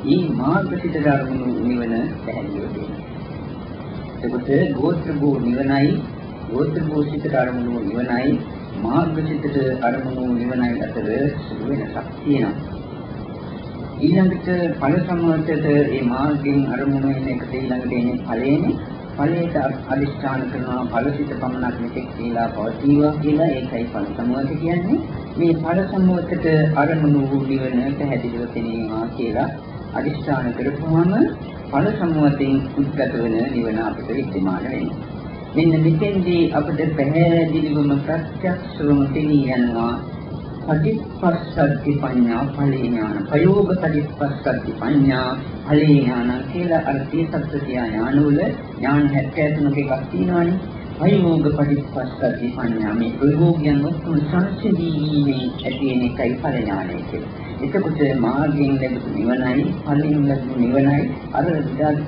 මේ මාර්ග සිතට අරමුණු නිවන පැහැදිලිව පේනවා. එතකොට ගෝත්‍ර භූ නිවනයි. ගෝත්‍ර භූ සිතට අරමුණු නිවනයි. මාර්ග සිතට අරමුණු නිවනයි අතර සුළු වෙනසක් තියෙනවා. ඊළඟට ඵල සම්මතයට මේ මාර්ගයෙන් අරමුණු වෙන එකට ඊළඟට එන්නේ ඵලයනේ. ඵලයට අදිෂ්ඨාන කරනවා ඵලසිත පමණක් මෙතෙක් කියලා පවතිවා කියලා ඒකයි ඵල සම්මත කියන්නේ. මේ ඵල සම්මතයට අරමුණු වූ නිවන පැහැදිලිව තේනවා කියලා අදිෂ්ඨාන කරපුවාම ඵල සම්මතයෙන් උද්ගත වෙන නිවන අපිට විද්‍යමාන වෙනවා. මෙන්න මෙතෙන්දී අපිට පැහැදිලිවම ප්‍රත්‍යක්ෂවම තේනී යනවා පටිපස්සද්ධි පඤ්ඤා ඵලේ ඥාන ප්‍රයෝග පටිපස්සද්ධි පඤ්ඤා ඵලේ ඥාන කියලා අර තීසත්ත්‍ය ඥාන වල ඥාන 73 එකක් තියෙනවානේ ප්‍රයෝග පටිපස්සද්ධි පඤ්ඤා මේ ප්‍රයෝගයන් වස්තු සංසිඳීමේ ඇති වෙන එකයි ඵල ඥානය කියන්නේ. එතකොට මාර්ගයෙන් ලැබුණු නිවනයි ඵලයෙන් ලැබුණු නිවනයි අර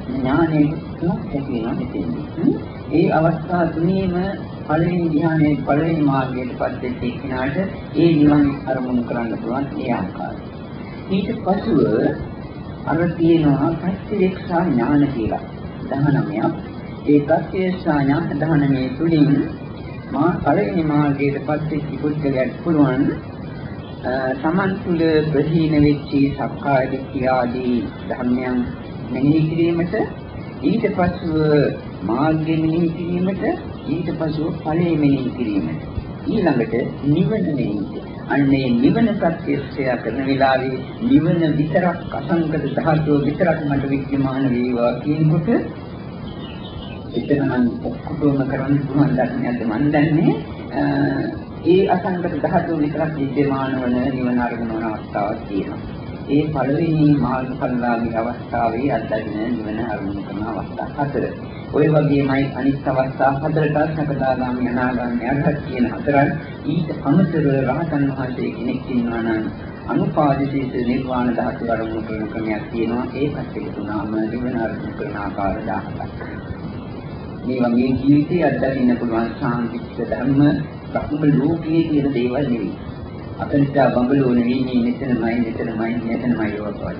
ඥානයේ තුනක් ඇති වෙනවා මෙතෙන්දී. ඒ අවස්ථා තුනේම පළවෙනි ධ්‍යානයේ පළවෙනි මාර්ගයට පත් වෙච්ච කෙනාට ඒ නිවන් අරමුණු කරන්න පුළුවන් ඒ ආකාරය. ඊට පසුව අර තියෙනවා ප්‍රතිවික්ෂා ඥාන කියලා 19ක්. ඒ ප්‍රතිවික්ෂා ඥාන 19 තුලින් මා පළවෙනි මාර්ගයට පත් වෙච්ච පුද්ගලයාට පුළුවන් සමන් තුල ප්‍රහීන වෙච්ච සක්කාය දිට්ඨිය ආදී ධර්මයන් මෙනෙහි කිරීමට ඊට පසුව මාර්ගය මෙනෙහි කිරීමට ඊට පසුව ඵලය මෙනෙහි කිරීමට. ඊළඟට නිවන මෙනෙහි අන්නේ නිවන ප්‍රත්‍යක්ෂය කරන වෙලාවේ නිවන විතරක් අසංකත ධාතුව විතරක් මට විද්‍යමාන වේවා කියනකොට එතන මම ඔක්කොම කරන්න පුළුවන් ධර්මයක්ද මන් දන්නේ? ඒ අසංකත ධාතුව විතරක් විද්‍යමාන වන නිවන අරගෙන වන අවස්ථාවක් තියෙනවා. ඒ පළවෙනි මාර්ගඵලලාභී අවස්ථාවේ අත්දැකීම නිවන අරමුණු කරන අවස්ථා හතර. ওই වගේමයි අනිත් අවස්ථා හතරට සකදාගාමී අනාගාමී අරහත් කියන හතරන් ඊට අමතරව රහතන් වහන්සේ කෙනෙක් ඉන්නවා නම් අනුපාදිතීත නිර්වාණ ධාතු අරමුණු කරන ක්‍රමයක් තියෙනවා ඒකත් එකතු වුණාම නිවන අරමුණු කරන ආකාර 17ක්. මේ වගේ ජීවිතය අත්දකින්න පුළුවන් සාන්තික ධර්ම බ්‍රහ්ම ලෝකයේ තියෙන දේවල් නෙවෙයි. අපිට බඹලෝ නෙවෙයි මේ මෙතනමයි මෙතනමයි මෙතනමයි වගේ.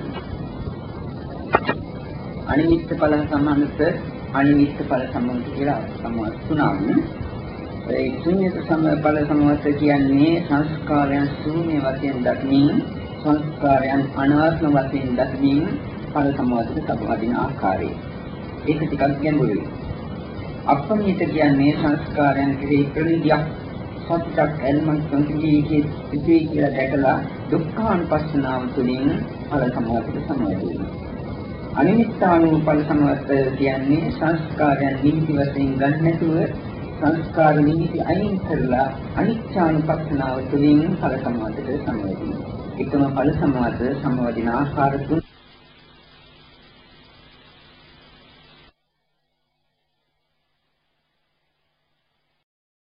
අනිමිත්ත ඵල සම්බන්ධත අනිමිත්ත ඵල සම්බන්ධ කියලා සම්මත තුනක්. ඒ ශුන්‍යත සම ඵල සම්මත කියන්නේ සංස්කාරයන් ශූන්‍ය වශයෙන් දක්මින් සංස්කාරයන් අනාත්ම වශයෙන් දක්මින් ඵල සම්මතට සබඳින ආකාරය. ඒක ටිකක් ගැඹුරුයි. අප්‍රණීත කියන්නේ සංස්කාරයන් කෙරෙහි ප්‍රණීතියක් සත්‍යක් එල්මන් සංකීකේ ඉති කියලා දැකලා දුක්ඛානුපස්සනාව තුළින් ඵල සමවතට සමවැදෙනවා. අනිමිත්තානුපල සමවත කියන්නේ සංස්කාරයන් නිමිති වශයෙන් ගන්න නැතුව සංස්කාර නිමිති අයින් කරලා අනිච්චානුපස්සනාව තුළින් ඵල සමවතට සමවැදෙනවා. එකම ඵල සමවත සමවදින ආකාර තුන